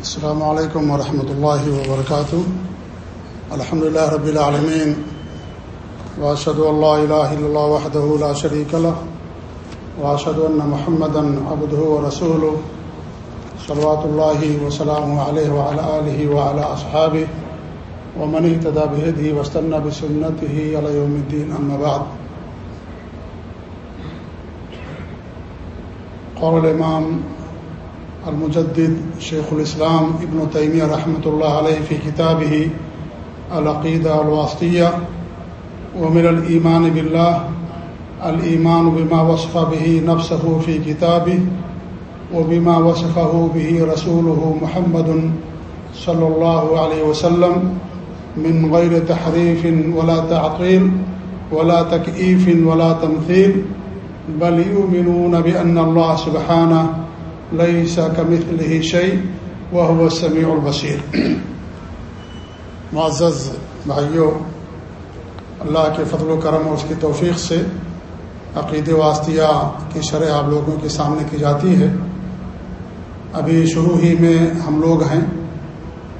السلام علیکم ورحمۃ اللہ وبرکاتہ الحمد لله رب العالمین واشهد ان لا اله الا الله وحده لا شريك له. واشهد ان محمدا عبده ورسوله. صلوات الله وسلامه عليه وعلى اله وعلى اصحابه ومن اهتدى بهديه واستنى بسنته الى يوم الدين اما بعد. قال الامام المجدد شیخ الاسلام ابن تیمیہ رحمۃ اللہ علیہ فی کتابه العقیدہ الواسطیہ ومن الایمان باللہ الایمان بما وصف به نفسه فی کتابه وبما وصفه به رسوله محمد صلی اللہ علیہ وسلم من غیر تحریف ولا تعطیل ولا تکئیف ولا تمثیل، بل یؤمنون بأن اللہ سبحانہ لئی سا کمت شعی وہ سمیع معزز بھائیوں اللہ کے فضل و کرم اور اس کی توفیق سے عقید واسطیہ کی شرح آپ لوگوں کے سامنے کی جاتی ہے۔ ابھی شروع ہی میں ہم لوگ ہیں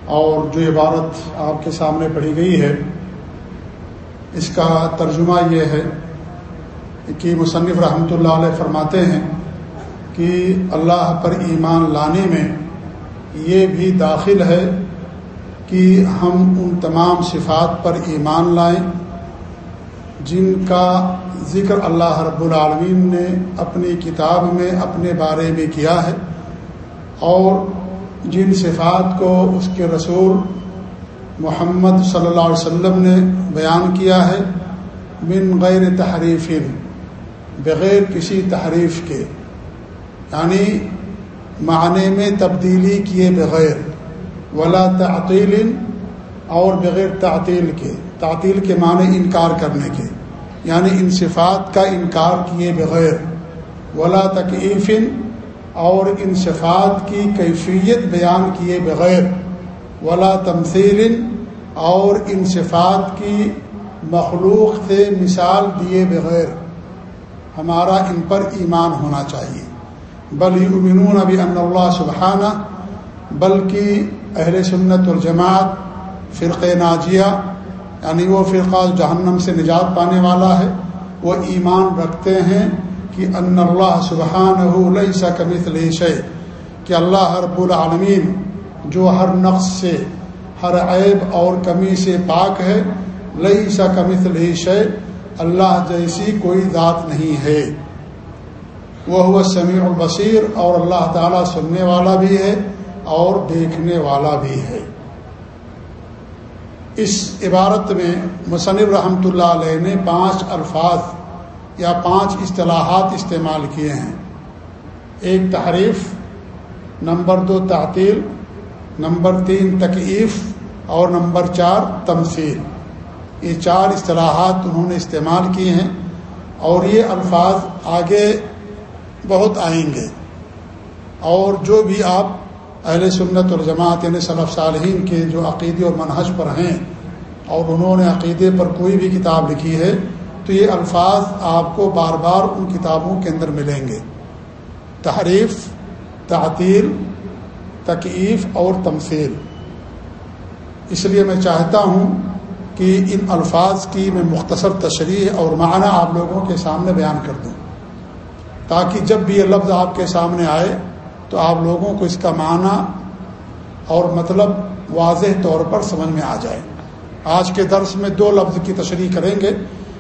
اور جو عبارت آپ کے سامنے پڑھی گئی ہے، اس کا ترجمہ یہ ہے کہ مصنف رحمۃ اللہ علیہ فرماتے ہیں کہ اللہ پر ایمان لانے میں یہ بھی داخل ہے کہ ہم ان تمام صفات پر ایمان لائیں، جن کا ذکر اللہ رب العالمین نے اپنی کتاب میں اپنے بارے میں کیا ہے اور جن صفات کو اس کے رسول محمد صلی اللہ علیہ وسلم نے بیان کیا ہے، من غیر تحریف بغیر کسی تحریف کے۔ یعنی معنی میں تبدیلی کیے بغیر، ولا تعطیل اور بغیر تعطیل کے تعطیل کے معنی انکار کرنے کے یعنی ان صفات کا انکار کیے بغیر، ولا تکیف اور ان صفات کی کیفیت بیان کیے بغیر، ولا تمثیل اور ان صفات کی مخلوق سے مثال دیے بغیر، ہمارا ان پر ایمان ہونا چاہیے۔ بل یؤمنون ابی ان اللہ سبحانہ، بلکہ اہل سنت الجماعت فرق ناجیہ یعنی وہ فرقہ جہنم سے نجات پانے والا ہے، وہ ایمان رکھتے ہیں کہ ان اللہ سبحانہ لیس کمثل شیء، کہ اللہ رب العالمین، جو ہر نقص سے، ہر عیب اور کمی سے پاک ہے، لیس کمثل شیء، اللہ جیسی کوئی ذات نہیں ہے۔ وہ ہوا سمیع البصیر اور اللہ تعالیٰ سننے والا بھی ہے اور دیکھنے والا بھی ہے۔ اس عبارت میں مصنف رحمۃ اللہ علیہ نے پانچ الفاظ یا پانچ اصطلاحات استعمال کیے ہیں۔ ایک تحریف، نمبر دو تعطیل، نمبر تین تکیف اور نمبر چار تمثیل۔ یہ چار اصطلاحات انہوں نے استعمال کیے ہیں اور یہ الفاظ آگے بہت آئیں گے۔ اور جو بھی آپ اہل سنت اور جماعت یعنی صلاف صالحین کے جو عقیدے اور منحج پر ہیں اور انہوں نے عقیدے پر کوئی بھی کتاب لکھی ہے، تو یہ الفاظ آپ کو بار بار ان کتابوں کے اندر ملیں گے۔ تحریف، تعطیل، تکیف اور تمثیل۔ اس لیے میں چاہتا ہوں کہ ان الفاظ کی میں مختصر تشریح اور معنی آپ لوگوں کے سامنے بیان کر دوں۔ تاکہ جب بھی یہ لفظ آپ کے سامنے آئے تو آپ لوگوں کو اس کا معنی اور مطلب واضح طور پر سمجھ میں آ جائے۔ آج کے درس میں دو لفظ کی تشریح کریں گے،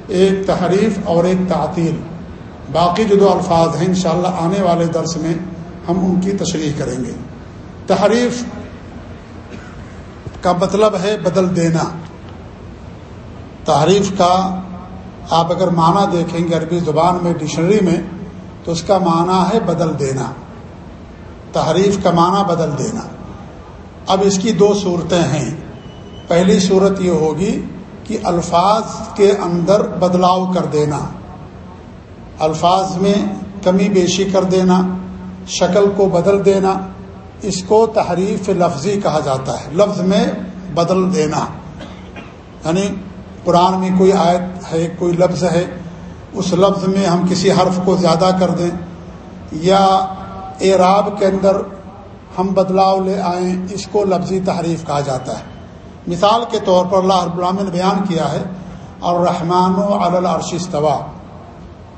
ایک تحریف اور ایک تعطیل۔ باقی جو دو الفاظ ہیں، انشاءاللہ آنے والے درس میں ہم ان کی تشریح کریں گے۔ تحریف کا مطلب ہے بدل دینا۔ تحریف کا آپ اگر معنی دیکھیں گے عربی زبان میں، ڈکشنری میں تو اس کا معنی ہے بدل دینا۔ تحریف کا معنی بدل دینا۔ اب اس کی دو صورتیں ہیں۔ پہلی صورت یہ ہوگی کہ الفاظ کے اندر بدلاؤ کر دینا۔ الفاظ میں کمی بیشی کر دینا۔ شکل کو بدل دینا۔ اس کو تحریف لفظی کہا جاتا ہے۔ لفظ میں بدل دینا۔ یعنی قرآن میں کوئی آیت ہے، کوئی لفظ ہے اس لفظ میں ہم کسی حرف کو زیادہ کر دیں یا اعراب کے اندر ہم بدلاؤ لے آئیں، اس کو لفظی تحریف کہا جاتا ہے۔ مثال کے طور پر اللہ رب العالمین نے بیان کیا ہے اور رحمان و العرش استوا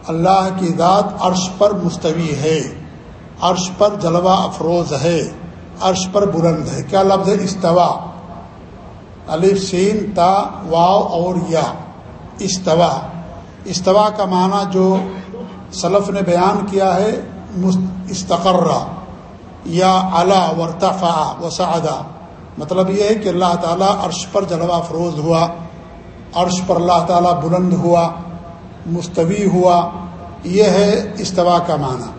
اللہ کی ذات عرش پر مستوی ہے، عرش پر جلوہ افروز ہے، عرش پر بلند ہے۔ کیا لفظ ہے؟ استوا الف، سین، تا واؤ اور یا۔ استوا استوا کا معنی جو سلف نے بیان کیا ہے استقرہ یا اعلیٰ ورتفا وسعدہ مطلب یہ ہے کہ اللہ تعالیٰ عرش پر جلوہ فروز ہوا، عرش پر اللہ تعالیٰ بلند ہوا، مستوی ہوا، یہ ہے استوا کا معنی.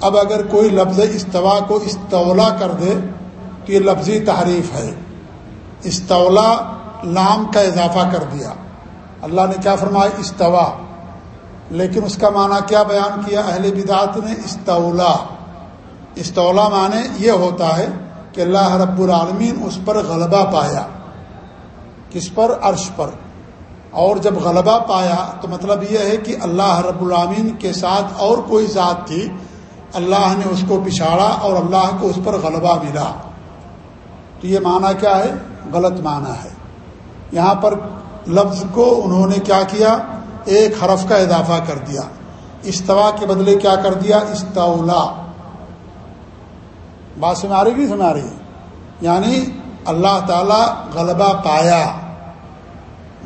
اب اگر کوئی لفظ استوا کو استولا کر دے تو یہ لفظی تعریف ہے۔ استولا لام کا اضافہ کر دیا۔ اللہ نے کیا فرمایا؟ استوا۔ لیکن اس کا معنی کیا بیان کیا؟ اہل بدعت نے استولا۔ استولا معنی یہ ہوتا ہے کہ اللہ رب العالمین اس پر غلبہ پایا۔ کس پر؟ عرش پر۔ اور جب غلبہ پایا تو مطلب یہ ہے کہ اللہ رب العامین کے ساتھ اور کوئی ذات تھی۔ اللہ نے اس کو پچھاڑا اور اللہ کو اس پر غلبہ ملا۔ تو یہ معنی کیا ہے؟ غلط معنی ہے۔ یہاں پر لفظ کو انہوں نے کیا کیا؟ ایک حرف کا اضافہ کر دیا۔ استوا کے بدلے کیا کر دیا؟ استولا۔ بات سنا رہی بھی سنا رہی؟ یعنی اللہ تعالی غلبہ پایا۔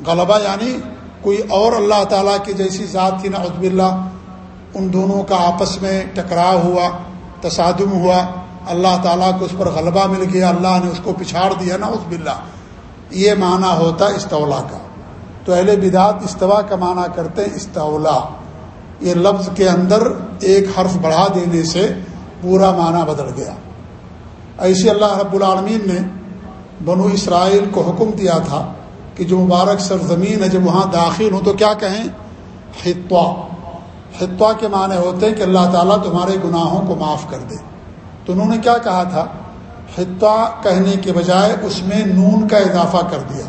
غلبہ یعنی کوئی اور اللہ تعالیٰ کی جیسی ذات تھی نا عزب اللہ ان دونوں کا آپس میں ٹکراؤ ہوا تصادم ہوا۔ اللہ تعالیٰ کو اس پر غلبہ مل گیا، اللہ نے اس کو پچھاڑ دیا نا عزب اللہ یہ معنی ہوتا استولا کا۔ تو اہل بدعت استوا کا معنی کرتے ہیں استولا۔ یہ لفظ کے اندر ایک حرف بڑھا دینے سے پورا معنی بدل گیا۔ ایسے اللہ رب العالمین نے بنو اسرائیل کو حکم دیا تھا کہ جو مبارک سرزمین ہے، جب وہاں داخل ہوں تو کیا کہیں؟ خطوا خطوا کے معنی ہوتے ہیں کہ اللہ تعالیٰ تمہارے گناہوں کو معاف کر دے۔ تو انہوں نے کیا کہا تھا؟ خطوا کہنے کے بجائے اس میں نون کا اضافہ کر دیا۔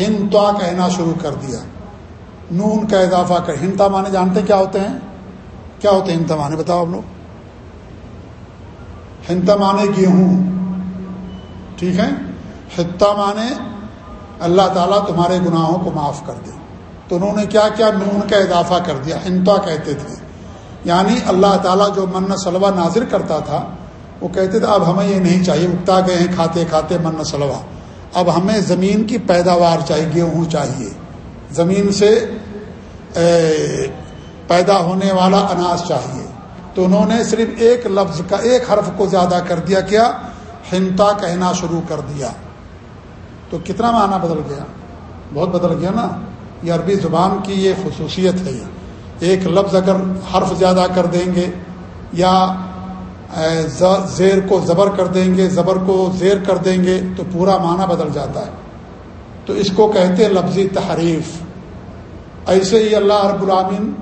ہنتوا کہنا شروع کر دیا۔ نون کا اضافہ کر ہنتا معنی جانتے کیا ہوتے ہیں؟ کیا ہوتے ہیں ہنتا معنی بتاؤ آپ لوگ؟ ہنتا معنی گیہوں۔ ٹھیک ہے؟ خطہ معنی اللہ تعالیٰ تمہارے گناہوں کو معاف کر دے۔ تو انہوں نے کیا کیا؟ نون کا اضافہ کر دیا انتا کہتے تھے۔ یعنی اللہ تعالیٰ جو من سلوا نازر کرتا تھا، وہ کہتے تھے، اب ہمیں یہ نہیں چاہیے اگتا گئے ہیں، کھاتے کھاتے من سلوا اب ہمیں زمین کی پیداوار چاہیے، گیہوں چاہیے۔ زمین سے پیدا ہونے والا اناج چاہیے۔ تو انہوں نے صرف ایک لفظ کا، ایک حرف کو زیادہ کر دیا، کیا؟ ہنتا کہنا شروع کر دیا۔ تو کتنا معنی بدل گیا؟ بہت بدل گیا نا۔ یہ عربی زبان کی یہ خصوصیت ہے۔ ایک لفظ اگر حرف زیادہ کر دیں گے یا زیر کو زبر کر دیں گے، زبر کو زیر کر دیں گے، تو پورا معنی بدل جاتا ہے۔ تو اس کو کہتے لفظی تحریف۔ ایسے ہی اللہ رب العامن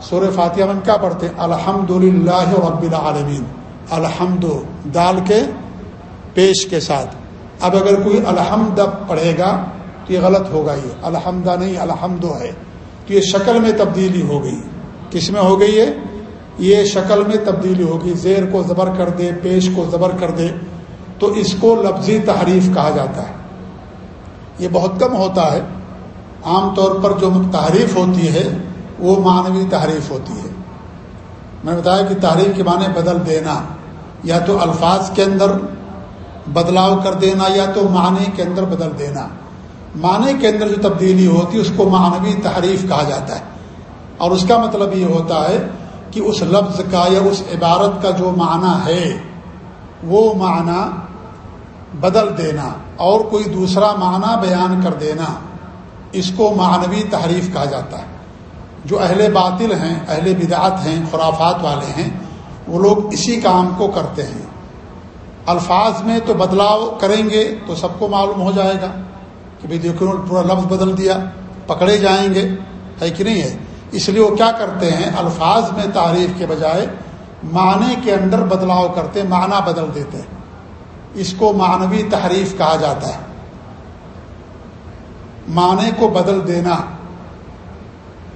سور فاتحہ من کیا پڑھتے الحمد للہ رب العالمین۔ الحمد دال کے پیش کے ساتھ۔ اب اگر کوئی الحمد پڑھے گا، تو یہ غلط ہوگا یہ۔ الحمدہ نہیں، الحمد ہے۔ تو یہ شکل میں تبدیلی ہو گئی۔ کس میں ہو گئی ہے؟ یہ شکل میں تبدیلی ہوگی، زیر کو زبر کر دے، پیش کو زبر کر دے، تو اس کو لفظی تحریف کہا جاتا ہے۔ یہ بہت کم ہوتا ہے۔ عام طور پر جو تحریف ہوتی ہے، وہ معنوی تحریف ہوتی ہے۔ میں نے بتایا کہ تحریف کے معنی بدل دینا، یا تو الفاظ کے اندر بدلاؤ کر دینا، یا تو معنی کے اندر بدل دینا۔ معنی کے اندر جو تبدیلی ہوتی ہے، اس کو معنوی تحریف کہا جاتا ہے۔ اور اس کا مطلب یہ ہوتا ہے کہ اس لفظ کا یا اس عبارت کا جو معنی ہے، وہ معنی بدل دینا اور کوئی دوسرا معنی بیان کر دینا، اس کو معنوی تحریف کہا جاتا ہے۔ جو اہل باطل ہیں، اہل بدعت ہیں، خرافات والے ہیں، وہ لوگ اسی کام کو کرتے ہیں۔ الفاظ میں تو بدلاؤ کریں گے تو سب کو معلوم ہو جائے گا کہ بھائی دیکھو، پورا لفظ بدل دیا، پکڑے جائیں گے، ہے کہ نہیں ہے؟ اس لیے وہ کیا کرتے ہیں؟ الفاظ میں تعریف کے بجائے معنی کے اندر بدلاؤ کرتے معنی بدل دیتے ہیں۔ اس کو معنوی تحریف کہا جاتا ہے۔ معنی کو بدل دینا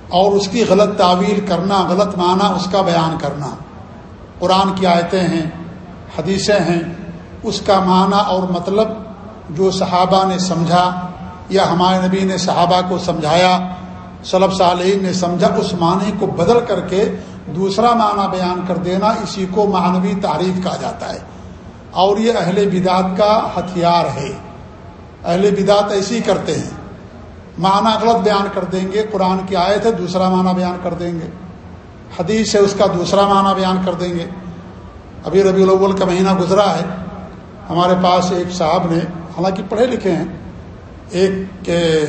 اور اس کی غلط تعویل کرنا، غلط معنی اس کا بیان کرنا۔ قرآن کی آیتیں ہیں، حدیثیں ہیں، اس کا معنی اور مطلب جو صحابہ نے سمجھا یا ہمارے نبی نے صحابہ کو سمجھایا صلب صالحین نے سمجھا اس معنی کو بدل کر کے دوسرا معنی بیان کر دینا اسی کو معنوی تعریف کہا جاتا ہے۔ اور یہ اہل بدعت کا ہتھیار ہے۔ اہل بدعت ایسی کرتے ہیں۔ معنی غلط بیان کر دیں گے، قرآن کی آیت ہے، دوسرا معنی بیان کر دیں گے۔ حدیث ہے، اس کا دوسرا معنی بیان کر دیں گے۔ ابھی ربیع الاول کا مہینہ گزرا ہے۔ ہمارے پاس ایک صاحب نے، حالانکہ پڑھے لکھے ہیں، ایک کے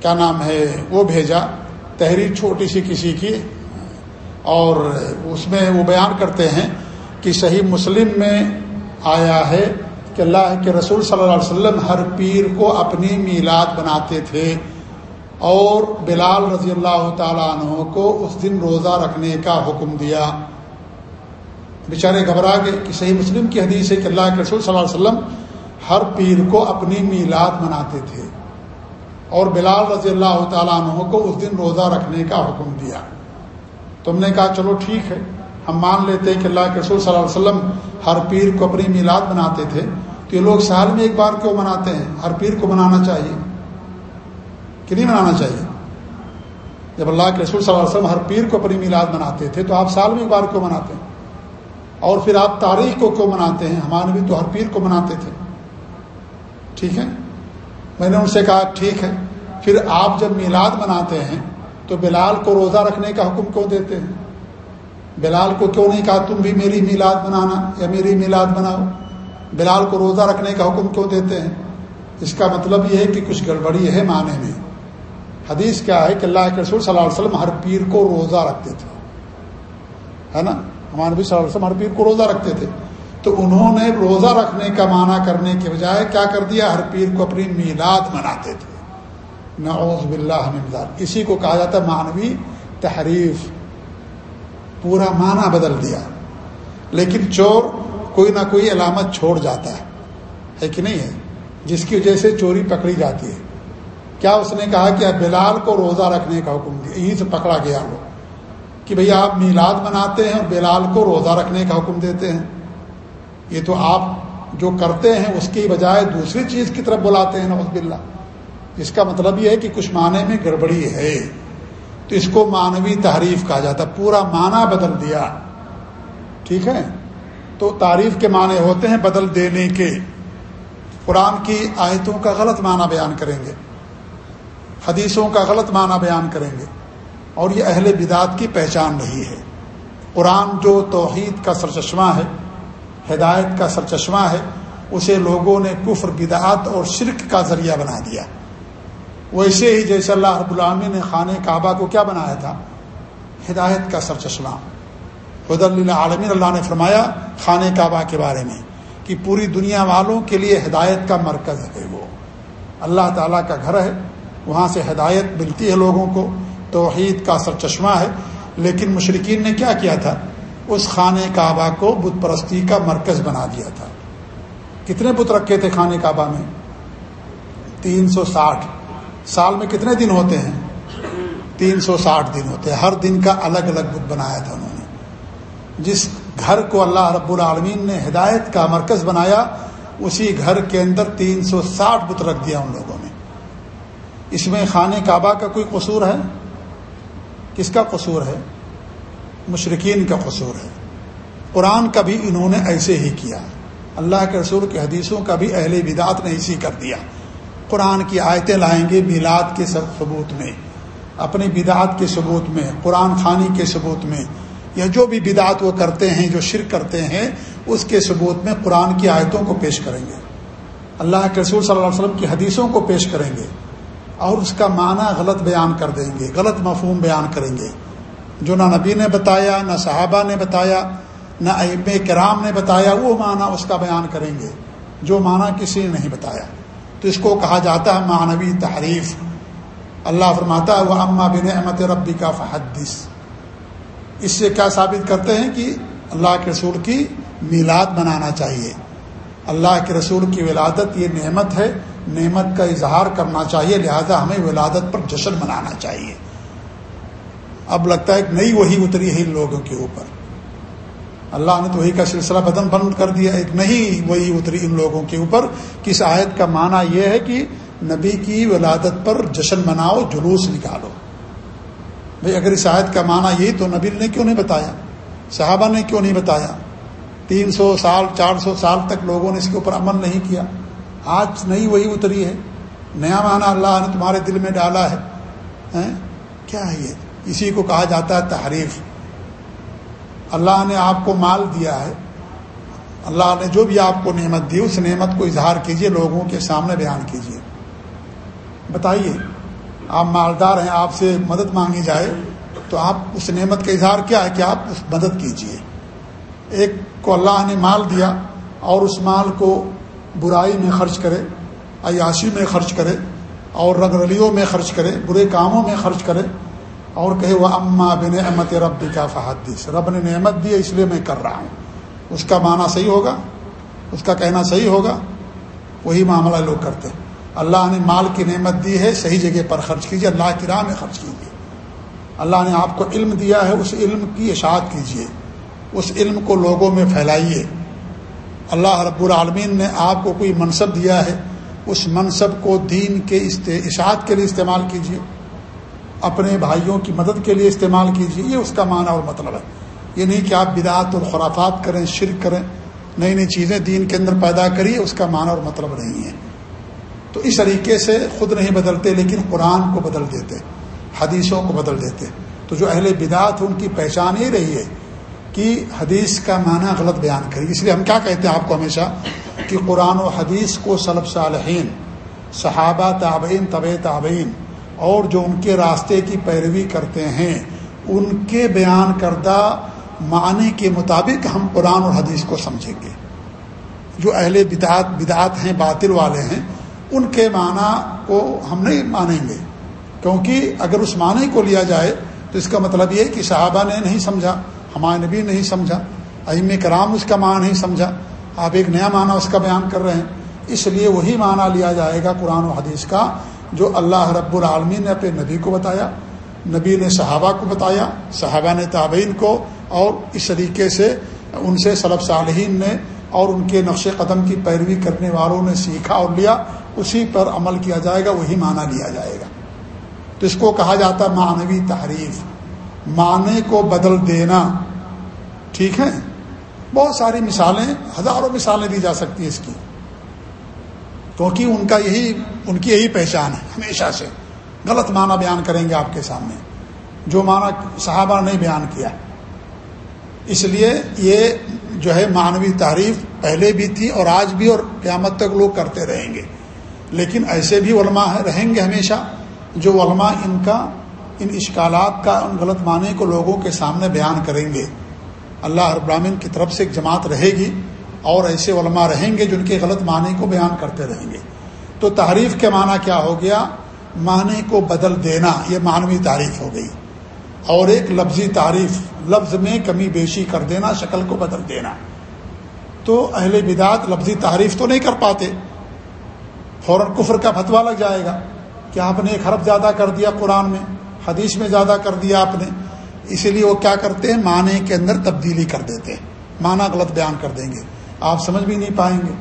کیا نام ہے، وہ بھیجا، تحریر چھوٹی سی کسی کی، اور اس میں وہ بیان کرتے ہیں کہ صحیح مسلم میں آیا ہے کہ اللہ کے رسول صلی اللہ علیہ وسلم ہر پیر کو اپنی میلاد بناتے تھے، اور بلال رضی اللہ تعالیٰ عنہ کو اس دن روزہ رکھنے کا حکم دیا۔ بیچارے گھبرا گئے کہ صحیح مسلم کی حدیث ہے کہ اللہ کے رسول صلی اللہ علیہ وسلم ہر پیر کو اپنی میلاد مناتے تھے۔ اور بلال رضی اللہ تعالیٰ عنہ کو اس دن روزہ رکھنے کا حکم دیا۔ تم نے کہا، چلو ٹھیک ہے۔ ہم مان لیتے ہیں کہ اللہ کے رسول صلی اللہ علیہ وسلم ہر پیر کو اپنی میلاد مناتے تھے۔ تو یہ لوگ سال میں ایک بار کیوں مناتے ہیں؟ ہر پیر کو منانا چاہیے۔ کہ نہیں منانا چاہیے؟ جب اللہ کے رسول صلی اللہ علیہ وسلم ہر پیر کو اپنی میلاد مناتے تھے تو آپ سال میں ایک بار کیوں مناتے ہیں؟ اور پھر آپ تاریخ کو کیوں مناتے ہیں؟ ہمارے بھی تو ہر پیر کو مناتے تھے۔ ٹھیک ہے؟ میں نے ان سے کہا، ٹھیک ہے. پھر آپ جب میلاد مناتے ہیں تو بلال کو روزہ رکھنے کا حکم کیوں دیتے ہیں؟ بلال کو کیوں نہیں کہا، تم بھی میری میلاد بنانا یا میری میلاد بناؤ بلال کو روزہ رکھنے کا حکم کیوں دیتے ہیں؟ اس کا مطلب یہ ہے کہ کچھ گڑبڑی ہے معنی میں۔ حدیث کیا ہے کہ اللہ کے رسول صلی اللہ علیہ وسلم ہر پیر کو روزہ رکھتے تھے، ہے نا؟ ہمارے نبی صلی اللہ علیہ وسلم ہر پیر کو روزہ رکھتے تھے۔ تو انہوں نے روزہ رکھنے کا معنی کرنے کے بجائے کیا کر دیا؟ ہر پیر کو اپنی میلاد مناتے تھے۔ نعوذ باللہ من اسی کو کہا جاتا ہے معنوی تحریف۔ پورا معنی بدل دیا۔ لیکن چور کوئی نہ کوئی علامت چھوڑ جاتا ہے۔ ہے کہ نہیں ہے؟ جس کی وجہ سے چوری پکڑی جاتی ہے۔ کیا اس نے کہا کہ بلال کو روزہ رکھنے کا حکم دیا؟ یہیں سے پکڑا گیا وہ۔ کہ بھئی آپ میلاد مناتے ہیں اور بلال کو روزہ رکھنے کا حکم دیتے ہیں۔ یہ تو آپ جو کرتے ہیں اس کی بجائے دوسری چیز کی طرف بلاتے ہیں نوز باللہ۔ اس کا مطلب یہ ہے کہ کچھ معنی میں گڑبڑی ہے۔ تو اس کو معنوی تعریف کہا جاتا پورا معنی بدل دیا۔ ٹھیک ہے؟ تو تعریف کے معنی ہوتے ہیں بدل دینے کے۔ قرآن کی آیتوں کا غلط معنی بیان کریں گے۔ حدیثوں کا غلط معنی بیان کریں گے۔ اور یہ اہل بدعت کی پہچان نہیں ہے۔ قرآن جو توحید کا سرچشمہ ہے ہدایت کا سرچشمہ ہے، اسے لوگوں نے کفر، بدعت اور شرک کا ذریعہ بنا دیا۔ ویسے ہی جیسے اللہ رب العامی نے خانہ کعبہ کو کیا بنایا تھا؟ ہدایت کا سر چشمہ حد اللہ عالمین اللہ نے فرمایا خانہ کعبہ کے بارے میں کہ پوری دنیا والوں کے لیے ہدایت کا مرکز ہے وہ۔ اللہ تعالیٰ کا گھر ہے، وہاں سے ہدایت ملتی ہے لوگوں کو، توحید کا سر چشمہ ہے۔ لیکن مشرقین نے کیا کیا تھا؟ اس خانہ کعبہ کو بت پرستی کا مرکز بنا دیا تھا۔ کتنے بت رکھے تھے خانہ کعبہ میں؟ تین سو ساٹھ۔ سال میں کتنے دن ہوتے ہیں؟ تین سو ساٹھ دن ہوتے ہیں۔ ہر دن کا الگ الگ بت بنایا تھا انہوں نے۔ جس گھر کو اللہ رب العالمین نے ہدایت کا مرکز بنایا، اسی گھر کے اندر تین سو ساٹھ بت رکھ دیا ان لوگوں نے۔ اس میں خانہ کعبہ کا کوئی قصور ہے؟ کس کا قصور ہے؟ مشرقین کا قصور ہے۔ قرآن کا بھی انہوں نے ایسے ہی کیا۔ اللہ کے رسول کی حدیثوں کا بھی اہل بدعت نے اسی کر دیا۔ قرآن کی آیتیں لائیں گے میلاد کے ثبوت میں، اپنی بدعت کے ثبوت میں، قرآن خانی کے ثبوت میں، یا جو بھی بدعت وہ کرتے ہیں، جو شرک کرتے ہیں، اس کے ثبوت میں قرآن کی آیتوں کو پیش کریں گے۔ اللہ کے رسول صلی اللہ علیہ وسلم کی حدیثوں کو پیش کریں گے اور اس کا معنی غلط بیان کر دیں گے، غلط مفہوم بیان کریں گے۔ جو نہ نبی نے بتایا، نہ صحابہ نے بتایا، نہ اب کرام نے بتایا، وہ معنی اس کا بیان کریں گے جو معنی کسی نے نہیں بتایا۔ تو اس کو کہا جاتا ہے معنوی تحریف۔ اللہ فرماتا ہے وہ اماں بن احمد ربی کا فحدث۔ اس سے کیا ثابت کرتے ہیں کہ اللہ کے رسول کی میلاد منانا چاہیے۔ اللہ کے رسول کی ولادت یہ نعمت ہے، نعمت کا اظہار کرنا چاہیے، لہذا ہمیں ولادت پر جشن منانا چاہیے۔ اب لگتا ہے کہ نئی وہی اتری ہے ان لوگوں کے اوپر۔ اللہ نے تو وہی کا سلسلہ بدن بند کر دیا، ایک نہیں، وہی اتری ان لوگوں کے اوپر۔ کہ آیت کا معنی یہ ہے کہ نبی کی ولادت پر جشن مناؤ، جلوس نکالو۔ بھئی اگر اس آیت کا معنی یہی تو نبی نے کیوں نہیں بتایا؟ صحابہ نے کیوں نہیں بتایا؟ تین سو سال، چار سو سال تک لوگوں نے اس کے اوپر عمل نہیں کیا۔ آج نہیں، وہی اتری ہے۔ نیا معنی اللہ نے تمہارے دل میں ڈالا ہے۔ کیا ہے یہ؟ اسی کو کہا جاتا ہے تحریف۔ اللہ نے آپ کو مال دیا ہے۔ اللہ نے جو بھی آپ کو نعمت دی، اس نعمت کو اظہار کیجیے، لوگوں کے سامنے بیان کیجیے۔ بتائیے، آپ مالدار ہیں، آپ سے مدد مانگی جائے، تو آپ اس نعمت کا اظہار کیا ہے کہ آپ اس مدد کیجیے۔ ایک کو اللہ نے مال دیا اور اس مال کو برائی میں خرچ کرے، عیاشی میں خرچ کرے، اور رنگ رلیوں میں خرچ کرے، برے کاموں میں خرچ کرے اور کہے وہ اماں بن احمد رب کا فحدیث رب نے نعمت دی ہے، اس لیے میں کر رہا ہوں۔ اس کا معنی صحیح ہوگا؟ اس کا کہنا صحیح ہوگا؟ وہی معاملہ لوگ کرتے ہیں۔ اللہ نے مال کی نعمت دی ہے، صحیح جگہ پر خرچ کیجیے، اللہ کی راہ میں خرچ کیجیے۔ اللہ نے آپ کو علم دیا ہے، اس علم کی اشاعت کیجیے۔ اس علم کو لوگوں میں پھیلائیے۔ اللہ رب العالمین نے آپ کو کوئی منصب دیا ہے، اس منصب کو دین کے اشاعت کے لیے استعمال کیجیے۔ اپنے بھائیوں کی مدد کے لیے استعمال کیجیے یہ اس کا معنی اور مطلب ہے۔ یہ نہیں کہ آپ بدعت اور خرافات کریں، شرک کریں، نئی نئی چیزیں دین کے اندر پیدا کریے، اس کا معنی اور مطلب نہیں ہے۔ تو اس طریقے سے خود نہیں بدلتے، لیکن قرآن کو بدل دیتے، حدیثوں کو بدل دیتے۔ تو جو اہل بدعت ان کی پہچان ہی رہی ہے کہ حدیث کا معنی غلط بیان کری اس لیے ہم کیا کہتے ہیں آپ کو ہمیشہ؟ کہ قرآن و حدیث کو صلب صالحین، صحابہ تابعین طب تابعین۔ اور جو ان کے راستے کی پیروی کرتے ہیں، ان کے بیان کردہ معنی کے مطابق ہم قرآن اور حدیث کو سمجھیں گے۔ جو اہل بدعت بدعت ہیں، باطل والے ہیں، ان کے معنی کو ہم نہیں مانیں گے۔ کیونکہ اگر اس معنی کو لیا جائے تو اس کا مطلب یہ کہ صحابہ نے نہیں سمجھا، ہمارے نبی نہیں سمجھا ام کرام اس کا معنی نہیں سمجھا، آپ ایک نیا معنی اس کا بیان کر رہے ہیں۔ اس لیے وہی معنی لیا جائے گا قرآن و حدیث کا جو اللہ رب العالمین نے اپنے نبی کو بتایا، نبی نے صحابہ کو بتایا، صحابہ نے تابعین کو، اور اس طریقے سے ان سے صلب صالحین نے اور ان کے نقش قدم کی پیروی کرنے والوں نے سیکھا اور لیا، اسی پر عمل کیا جائے گا، وہی معنی لیا جائے گا۔ تو اس کو کہا جاتا ہے معنوی تحریف۔ معنی کو بدل دینا۔ ٹھیک ہے؟ بہت ساری مثالیں، ہزاروں مثالیں دی جا سکتی ہیں اس کی۔ کیونکہ ان کا یہی ان کی یہی پہچان ہے، ہمیشہ سے۔ غلط معنی بیان کریں گے آپ کے سامنے۔ جو معنی صحابہ نے بیان کیا۔ اس لیے یہ جو ہے معنوی تعریف پہلے بھی تھی اور آج بھی اور قیامت تک لوگ کرتے رہیں گے۔ لیکن ایسے بھی علماء رہیں گے ہمیشہ۔ جو علماء ان کا ان اشکالات کا، ان غلط معنی کو لوگوں کے سامنے بیان کریں گے۔ اللہ ابراہین کی طرف سے ایک جماعت رہے گی۔ اور ایسے علماء رہیں گے جن کے غلط معنی کو بیان کرتے رہیں گے۔ تو تعریف کے معنی کیا ہو گیا؟ معنی کو بدل دینا، یہ معنوی تعریف ہو گئی۔ اور ایک لفظی تعریف لفظ میں کمی بیشی کر دینا، شکل کو بدل دینا۔ تو اہل بدعت لفظی تعریف تو نہیں کر پاتے۔ فوراً کفر کا فتوا لگ جائے گا کہ آپ نے ایک حرف زیادہ کر دیا قرآن میں، حدیث میں زیادہ کر دیا آپ نے۔ اسی لیے وہ کیا کرتے ہیں؟ معنی کے اندر تبدیلی کر دیتے ہیں۔ معنی غلط بیان کر دیں گے۔ آپ سمجھ بھی نہیں پائیں گے۔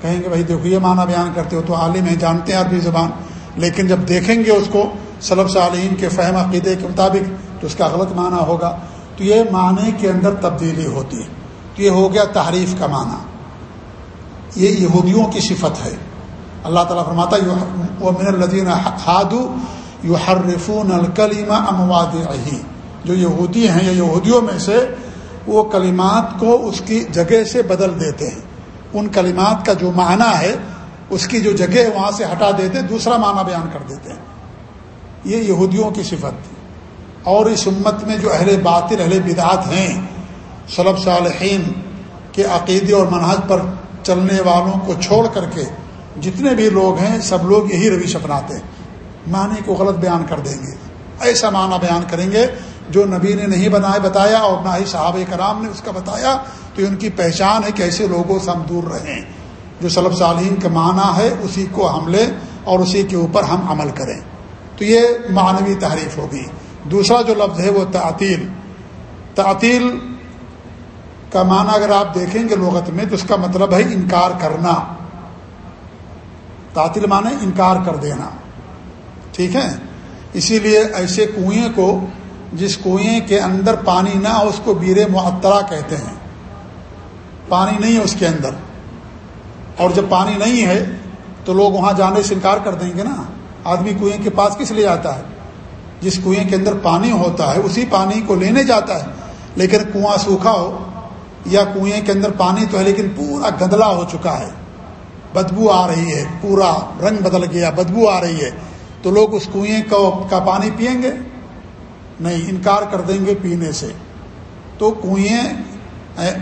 کہیں گے بھائی دیکھو، یہ معنی بیان کرتے ہو تو عالم ہیں، جانتے ہیں عربی زبان، لیکن جب دیکھیں گے اس کو صلب صالحین کے فہم عقیدے کے مطابق تو اس کا غلط معنی ہوگا۔ تو یہ معنی کے اندر تبدیلی ہوتی ہے۔ تو یہ ہو گیا تحریف کا معنی۔ یہ یہودیوں کی صفت ہے۔ اللہ تعالیٰ فرماتا من الدین ہادو یو حرفون الکلیمہ امواد جو یہودی ہیں یا یہودیوں میں سے وہ کلمات کو اس کی جگہ سے بدل دیتے ہیں۔ ان کلمات کا جو معنی ہے، اس کی جو جگہ ہے، وہاں سے ہٹا دیتے دوسرا معنی بیان کر دیتے ہیں۔ یہ یہودیوں کی صفت تھی۔ اور اس امت میں جو اہل باطل، اہل بدعات ہیں صلب صالحین کے عقیدے اور منحج پر چلنے والوں کو چھوڑ کر کے جتنے بھی لوگ ہیں، سب لوگ یہی رویش اپناتے ہیں۔ معنی کو غلط بیان کر دیں گے۔ ایسا معنی بیان کریں گے جو نبی نے نہیں بنائے، بتایا اور نہ ہی صحابہ کرام نے اس کا بتایا، تو ان کی پہچان ہے کہ ایسے لوگوں سے ہم دور رہیں۔ جو صلب صالحین کا معنی ہے، اسی کو ہم لیں اور اسی کے اوپر ہم عمل کریں۔ تو یہ معنوی تعریف ہوگی۔ دوسرا جو لفظ ہے وہ تعطیل۔ تعطیل کا معنی اگر آپ دیکھیں گے لغت میں، تو اس کا مطلب ہے انکار کرنا۔ تعطیل معنی انکار کر دینا۔ ٹھیک ہے؟ اسی لیے ایسے کنویں کو جس کنویں کے اندر پانی نہ ہو، اس کو بیر معطرہ کہتے ہیں۔ پانی نہیں ہے اس کے اندر۔ اور جب پانی نہیں ہے، تو لوگ وہاں جانے سے انکار کر دیں گے نا۔ آدمی کنویں کے پاس کس لیے آتا ہے؟ جس کنویں کے اندر پانی ہوتا ہے، اسی پانی کو لینے جاتا ہے۔ لیکن کنواں سوکھا ہو، یا کنویں کے اندر پانی تو ہے، لیکن پورا گندلا ہو چکا ہے۔ بدبو آ رہی ہے، پورا رنگ بدل گیا، بدبو آ رہی ہے۔ تو لوگ اس کنویں کا پانی پئیں گے۔ نہیں، انکار کر دیں گے پینے سے۔ تو کنویں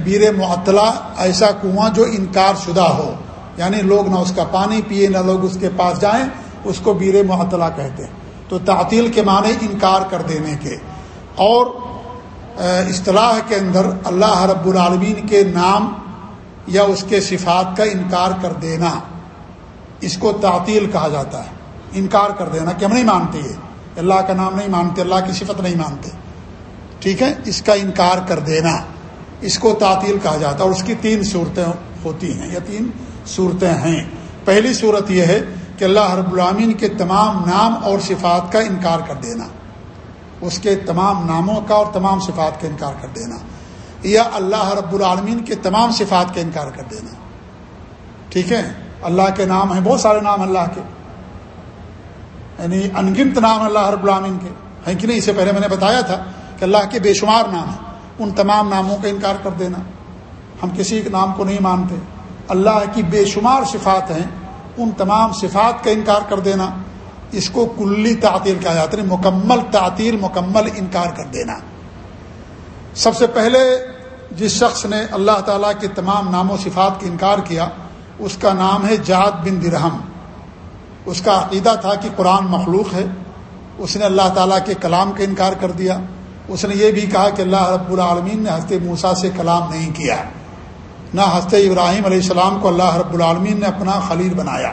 بیر معطلا ایسا کنواں جو انکار شدہ ہو۔ یعنی لوگ نہ اس کا پانی پیے نہ لوگ اس کے پاس جائیں، اس کو بیر معطلا کہتے ہیں۔ تو تعطیل کے معنی انکار کر دینے کے۔ اور اصطلاح کے اندر اللہ رب العالمین کے نام یا اس کے صفات کا انکار کر دینا۔ اس کو تعطیل کہا جاتا ہے۔ انکار کر دینا، کہ ہم نہیں مانتے یہ۔ اللہ کا نام نہیں مانتے، اللہ کی صفت نہیں مانتے۔ ٹھیک ہے؟ اس کا انکار کر دینا۔ اس کو تعطیل کہا جاتا ہے اور اس کی تین صورتیں ہوتی ہیں یا تین صورتیں ہیں۔ پہلی صورت یہ ہے کہ اللہ رب العامین کے تمام نام اور صفات کا انکار کر دینا۔ اس کے تمام ناموں کا اور تمام صفات کا انکار کر دینا۔ یا اللہ رب العالمین کے تمام صفات کا انکار کر دینا۔ ٹھیک ہے؟ اللہ کے نام ہیں، بہت سارے نام اللہ کے۔ یعنی انگنت نام اللہ رب العالمین کے ہیں کہ نہیں؟ اس سے پہلے میں نے بتایا تھا کہ اللہ کے بے شمار نام ہیں۔ ان تمام ناموں کا انکار کر دینا۔ ہم کسی کے نام کو نہیں مانتے۔ اللہ کی بے شمار صفات ہیں۔ ان تمام صفات کا انکار کر دینا۔ اس کو کلی تعطیل کہا جاتا ہے یعنی مکمل تعطیل، مکمل انکار کر دینا۔ سب سے پہلے جس شخص نے اللہ تعالیٰ کے تمام نام و صفات کا انکار کیا، اس کا نام ہے جاد بن درہم۔ اس کا عقیدہ تھا کہ قرآن مخلوق ہے۔ اس نے اللہ تعالیٰ کے کلام کا انکار کر دیا۔ اس نے یہ بھی کہا کہ اللہ رب العالمین نے حضرت موسا سے کلام نہیں کیا۔ نہ حضرت ابراہیم علیہ السلام کو اللہ رب العالمین نے اپنا خلیل بنایا۔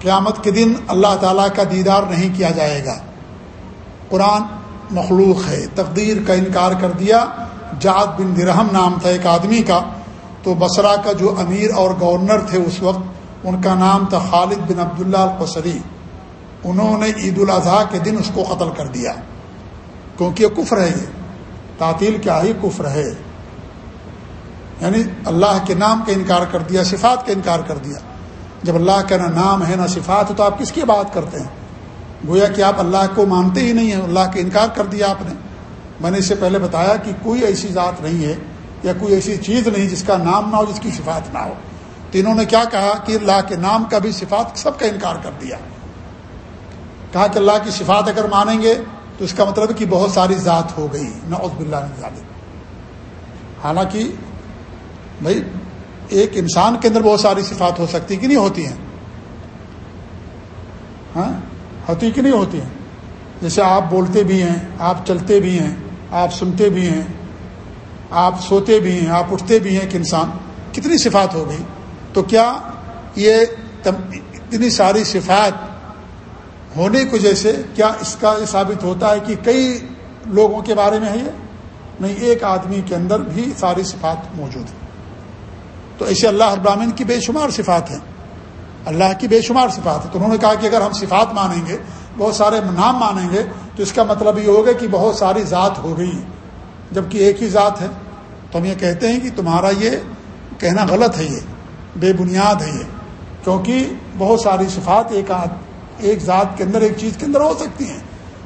قیامت کے دن اللہ تعالیٰ کا دیدار نہیں کیا جائے گا۔ قرآن مخلوق ہے۔ تقدیر کا انکار کر دیا۔ جاد بن درہم نام تھا ایک آدمی کا۔ تو بسرا کا جو امیر اور گورنر تھے اس وقت ان کا نام تھا خالد بن عبداللہ القصری۔ انہوں نے عید الاضحیٰ کے دن اس کو قتل کر دیا۔ کیونکہ یہ کفر ہے یہ۔ تعطیل کیا ہی کفر ہے۔ یعنی اللہ کے نام کا انکار کر دیا، صفات کا انکار کر دیا۔ جب اللہ کا نہ نام ہے نہ صفات ہے تو آپ کس کی بات کرتے ہیں؟ گویا کہ آپ اللہ کو مانتے ہی نہیں ہیں، اللہ کا انکار کر دیا آپ نے۔ میں نے اس سے پہلے بتایا کہ کوئی ایسی ذات نہیں ہے یا کوئی ایسی چیز نہیں جس کا نام نہ ہو، جس کی صفات نہ ہو۔ تو انہوں نے کیا کہا کہ اللہ کے نام کا بھی صفات سب کا انکار کر دیا۔ کہا کہ اللہ کی صفات اگر مانیں گے تو اس کا مطلب کہ بہت ساری ذات ہو گئی۔ نہ باللہ حالانکہ بھائی، ایک انسان کے اندر بہت ساری صفات ہو سکتی کہ نہیں ہوتی ہیں؟ ہاں؟ ہوتی کہ نہیں ہوتی ہیں؟ جیسے آپ بولتے بھی ہیں، آپ چلتے بھی ہیں، آپ سنتے بھی ہیں، آپ سوتے بھی ہیں، آپ اٹھتے بھی ہیں ایک انسان کتنی صفات ہو گئی۔ تو کیا یہ اتنی ساری صفات ہونے کو جیسے کیا اس کا یہ ثابت ہوتا ہے کہ کئی لوگوں کے بارے میں ہے یہ؟ نہیں، ایک آدمی کے اندر بھی ساری صفات موجود ہیں۔ تو ایسے اللہ ابراہین کی بے شمار صفات ہیں۔ اللہ کی بے شمار صفات ہے تو انہوں نے کہا کہ اگر ہم صفات مانیں گے، بہت سارے نام مانیں گے، تو اس کا مطلب یہ ہوگا کہ بہت ساری ذات ہو گئی جبکہ ایک ہی ذات ہے۔ تو ہم یہ کہتے ہیں کہ تمہارا یہ کہنا غلط ہے یہ۔ بے بنیاد ہے یہ، کیونکہ بہت ساری صفات ایک ایک ذات کے اندر، ایک چیز کے اندر ہو سکتی ہیں۔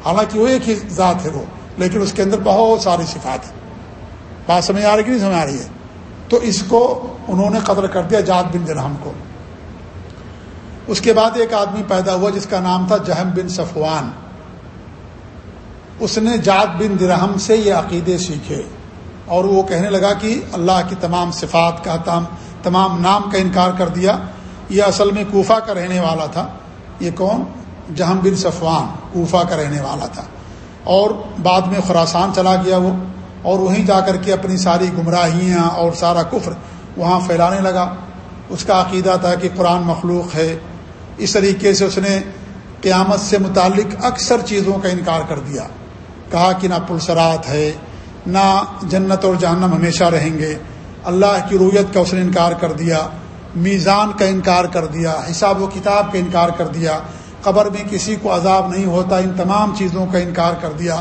حالانکہ وہ ایک ہی ذات ہے وہ، لیکن اس کے اندر بہت ساری صفات ہیں۔ بات سمجھ آ رہی کہ نہیں سمجھ آ رہی ہے؟ تو اس کو انہوں نے قدر کر دیا جاد بن درہم کو۔ اس کے بعد ایک آدمی پیدا ہوا جس کا نام تھا جہم بن صفوان۔ اس نے جاد بن درہم سے یہ عقیدے سیکھے اور وہ کہنے لگا کہ اللہ کی تمام صفات کا تام تمام نام کا انکار کر دیا، یہ اصل میں کوفہ کا رہنے والا تھا۔ یہ کون جہم بن صفوان، کوفہ کا رہنے والا تھا۔ اور بعد میں خوراسان چلا گیا وہ، اور وہیں جا کر کے اپنی ساری گمراہیاں اور سارا کفر وہاں پھیلانے لگا۔ اس کا عقیدہ تھا کہ قرآن مخلوق ہے۔ اس طریقے سے اس نے قیامت سے متعلق اکثر چیزوں کا انکار کر دیا۔ کہا کہ نہ پلسرات ہے، نہ جنت اور جہنم ہمیشہ رہیں گے۔ اللہ کی رویت کا اس نے انکار کر دیا، میزان کا انکار کر دیا، حساب و کتاب کا انکار کر دیا، قبر میں کسی کو عذاب نہیں ہوتا، ان تمام چیزوں کا انکار کر دیا۔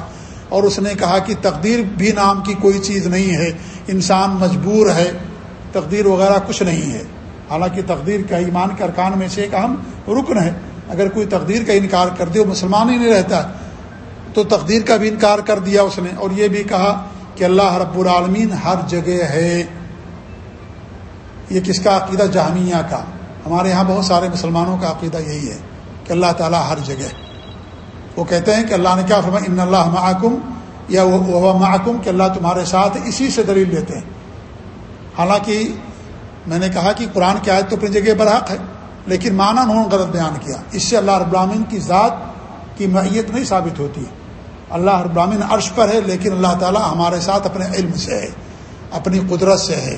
اور اس نے کہا کہ تقدیر بھی نام کی کوئی چیز نہیں ہے، انسان مجبور ہے، تقدیر وغیرہ کچھ نہیں ہے۔ حالانکہ تقدیر کا ایمان کے ارکان میں سے ایک اہم رکن ہے۔ اگر کوئی تقدیر کا انکار کر دے وہ مسلمان ہی نہیں رہتا، تو تقدیر کا بھی انکار کر دیا اس نے۔ اور یہ بھی کہا کہ اللہ رب العالمین ہر جگہ ہے۔ یہ کس کا عقیدہ جامعہ کا؟ ہمارے یہاں بہت سارے مسلمانوں کا عقیدہ یہی ہے کہ اللہ تعالیٰ ہر جگہ۔ وہ کہتے ہیں کہ اللہ نے کیا فرمایا؟ ان اللہ معکم یا وہ معکم کہ اللہ تمہارے ساتھ اسی سے دلیل لیتے ہیں۔ حالانکہ میں نے کہا کہ قرآن کی آیت تو اپنی جگہ برحق ہے، لیکن معنی انہوں نے غلط بیان کیا۔ اس سے اللہ رب العالمین کی ذات کی معیت نہیں ثابت ہوتی۔ اللہ رب العالمین عرش پر ہے، لیکن اللہ تعالیٰ ہمارے ساتھ اپنے علم سے ہے، اپنی قدرت سے ہے۔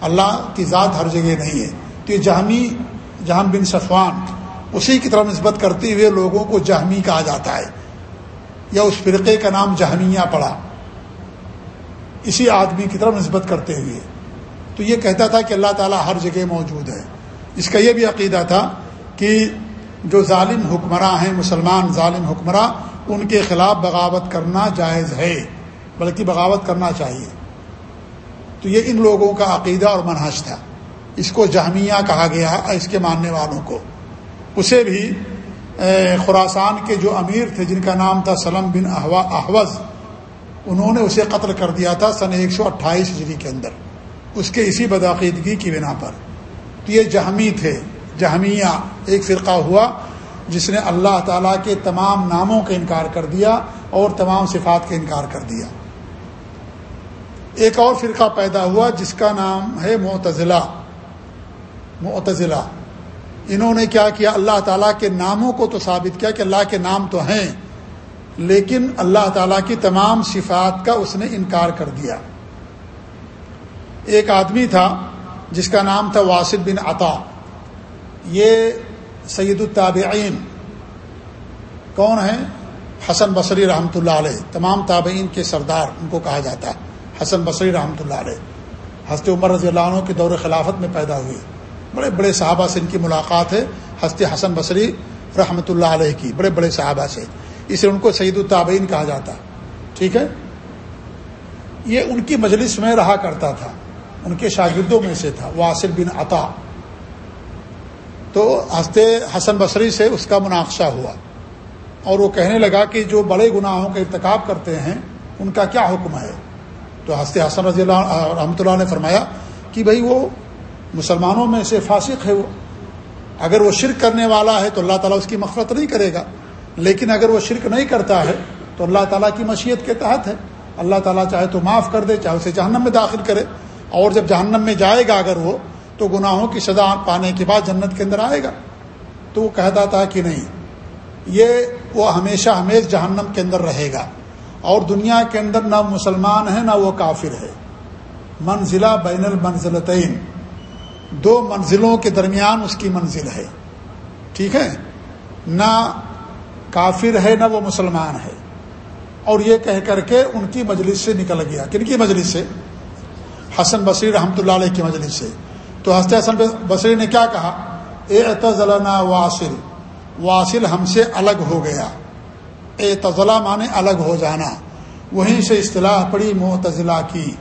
اللہ کی ذات ہر جگہ نہیں ہے۔ تو یہ جہمی، جہم بن صفوان اسی کی طرف نسبت کرتے ہوئے لوگوں کو جہمی کہا جاتا ہے۔ یا اس فرقے کا نام جہمیہ پڑا۔ اسی آدمی کی طرف نسبت کرتے ہوئے۔ تو یہ کہتا تھا کہ اللہ تعالیٰ ہر جگہ موجود ہے۔ اس کا یہ بھی عقیدہ تھا کہ جو ظالم حکمراں ہیں، مسلمان ظالم حکمراں، ان کے خلاف بغاوت کرنا جائز ہے، بلکہ بغاوت کرنا چاہیے۔ تو یہ ان لوگوں کا عقیدہ اور منحص تھا۔ اس کو جہمیہ کہا گیا اس کے ماننے والوں کو۔ اسے بھی خوراسان کے جو امیر تھے، جن کا نام تھا سلم بن احوز، انہوں نے اسے قتل کر دیا تھا سن ایک سو اٹھائیس ہجری کے اندر۔ اس کے اسی بدعقیدگی کی بنا پر۔ تو یہ جہمی تھے، جہمیہ ایک فرقہ ہوا جس نے اللہ تعالیٰ کے تمام ناموں کا انکار کر دیا اور تمام صفات کا انکار کر دیا۔ ایک اور فرقہ پیدا ہوا جس کا نام ہے معتزلہ۔ معتزلہ۔ انہوں نے کیا کیا؟ اللہ تعالیٰ کے ناموں کو تو ثابت کیا کہ اللہ کے نام تو ہیں، لیکن اللہ تعالیٰ کی تمام صفات کا اس نے انکار کر دیا۔ ایک آدمی تھا جس کا نام تھا واسد بن عطا۔ یہ سید التابعین۔ کون ہیں؟ حسن بصری رحمۃ اللہ علیہ۔ تمام تابعین کے سردار، ان کو کہا جاتا ہے۔ حسن بصری رحمۃ اللہ علیہ، حضرت عمر رضی اللہ عنہ کے دور خلافت میں پیدا ہوئے۔ بڑے بڑے صحابہ سے ان کی ملاقات ہے، حضرت حسن بصری رحمۃ اللہ علیہ کی، بڑے بڑے صحابہ سے۔ اسے ان کو سعید الطابین کہا جاتا۔ ٹھیک ہے؟ یہ ان کی مجلس میں رہا کرتا تھا، ان کے شاگردوں میں سے تھا، واصل بن عطا۔ تو ہنستے حسن بصری سے اس کا مناقشہ ہوا۔ اور وہ کہنے لگا کہ جو بڑے گناہوں کا ارتکاب کرتے ہیں، ان کا کیا حکم ہے؟ تو ہنستے حسن رضی اللہ رحمۃ اللہ نے فرمایا کہ بھائی وہ مسلمانوں میں سے فاسق ہے وہ۔ اگر وہ شرک کرنے والا ہے تو اللہ تعالیٰ اس کی مفرت نہیں کرے گا۔ لیکن اگر وہ شرک نہیں کرتا ہے تو اللہ تعالیٰ کی مشیت کے تحت ہے۔ اللہ تعالیٰ چاہے تو معاف کر دے، چاہے اسے جہنم میں داخل کرے۔ اور جب جہنم میں جائے گا اگر وہ، تو گناہوں کی سزا پانے کے بعد جنت کے اندر آئے گا۔ تو وہ کہتا تھا کہ نہیں، یہ وہ ہمیشہ ہمیش جہنم کے اندر رہے گا۔ اور دنیا کے اندر نہ مسلمان ہے نہ وہ کافر ہے۔ منزلہ بین المنزلتین۔ دو منزلوں کے درمیان اس کی منزل ہے۔ ٹھیک ہے؟ نہ کافر ہے نہ وہ مسلمان ہے۔ اور یہ کہہ کر کے ان کی مجلس سے نکل گیا۔ کن کی مجلس سے؟ حسن بصری رحمۃ اللہ علیہ کی مجلس سے۔ تو حسن حسن بصری نے کیا کہا؟ اے تضلنا واصل۔ واصل ہم سے الگ ہو گیا۔ اے تضلا الگ ہو جانا۔ وہیں سے اصطلاح پڑی معتزلہ کی۔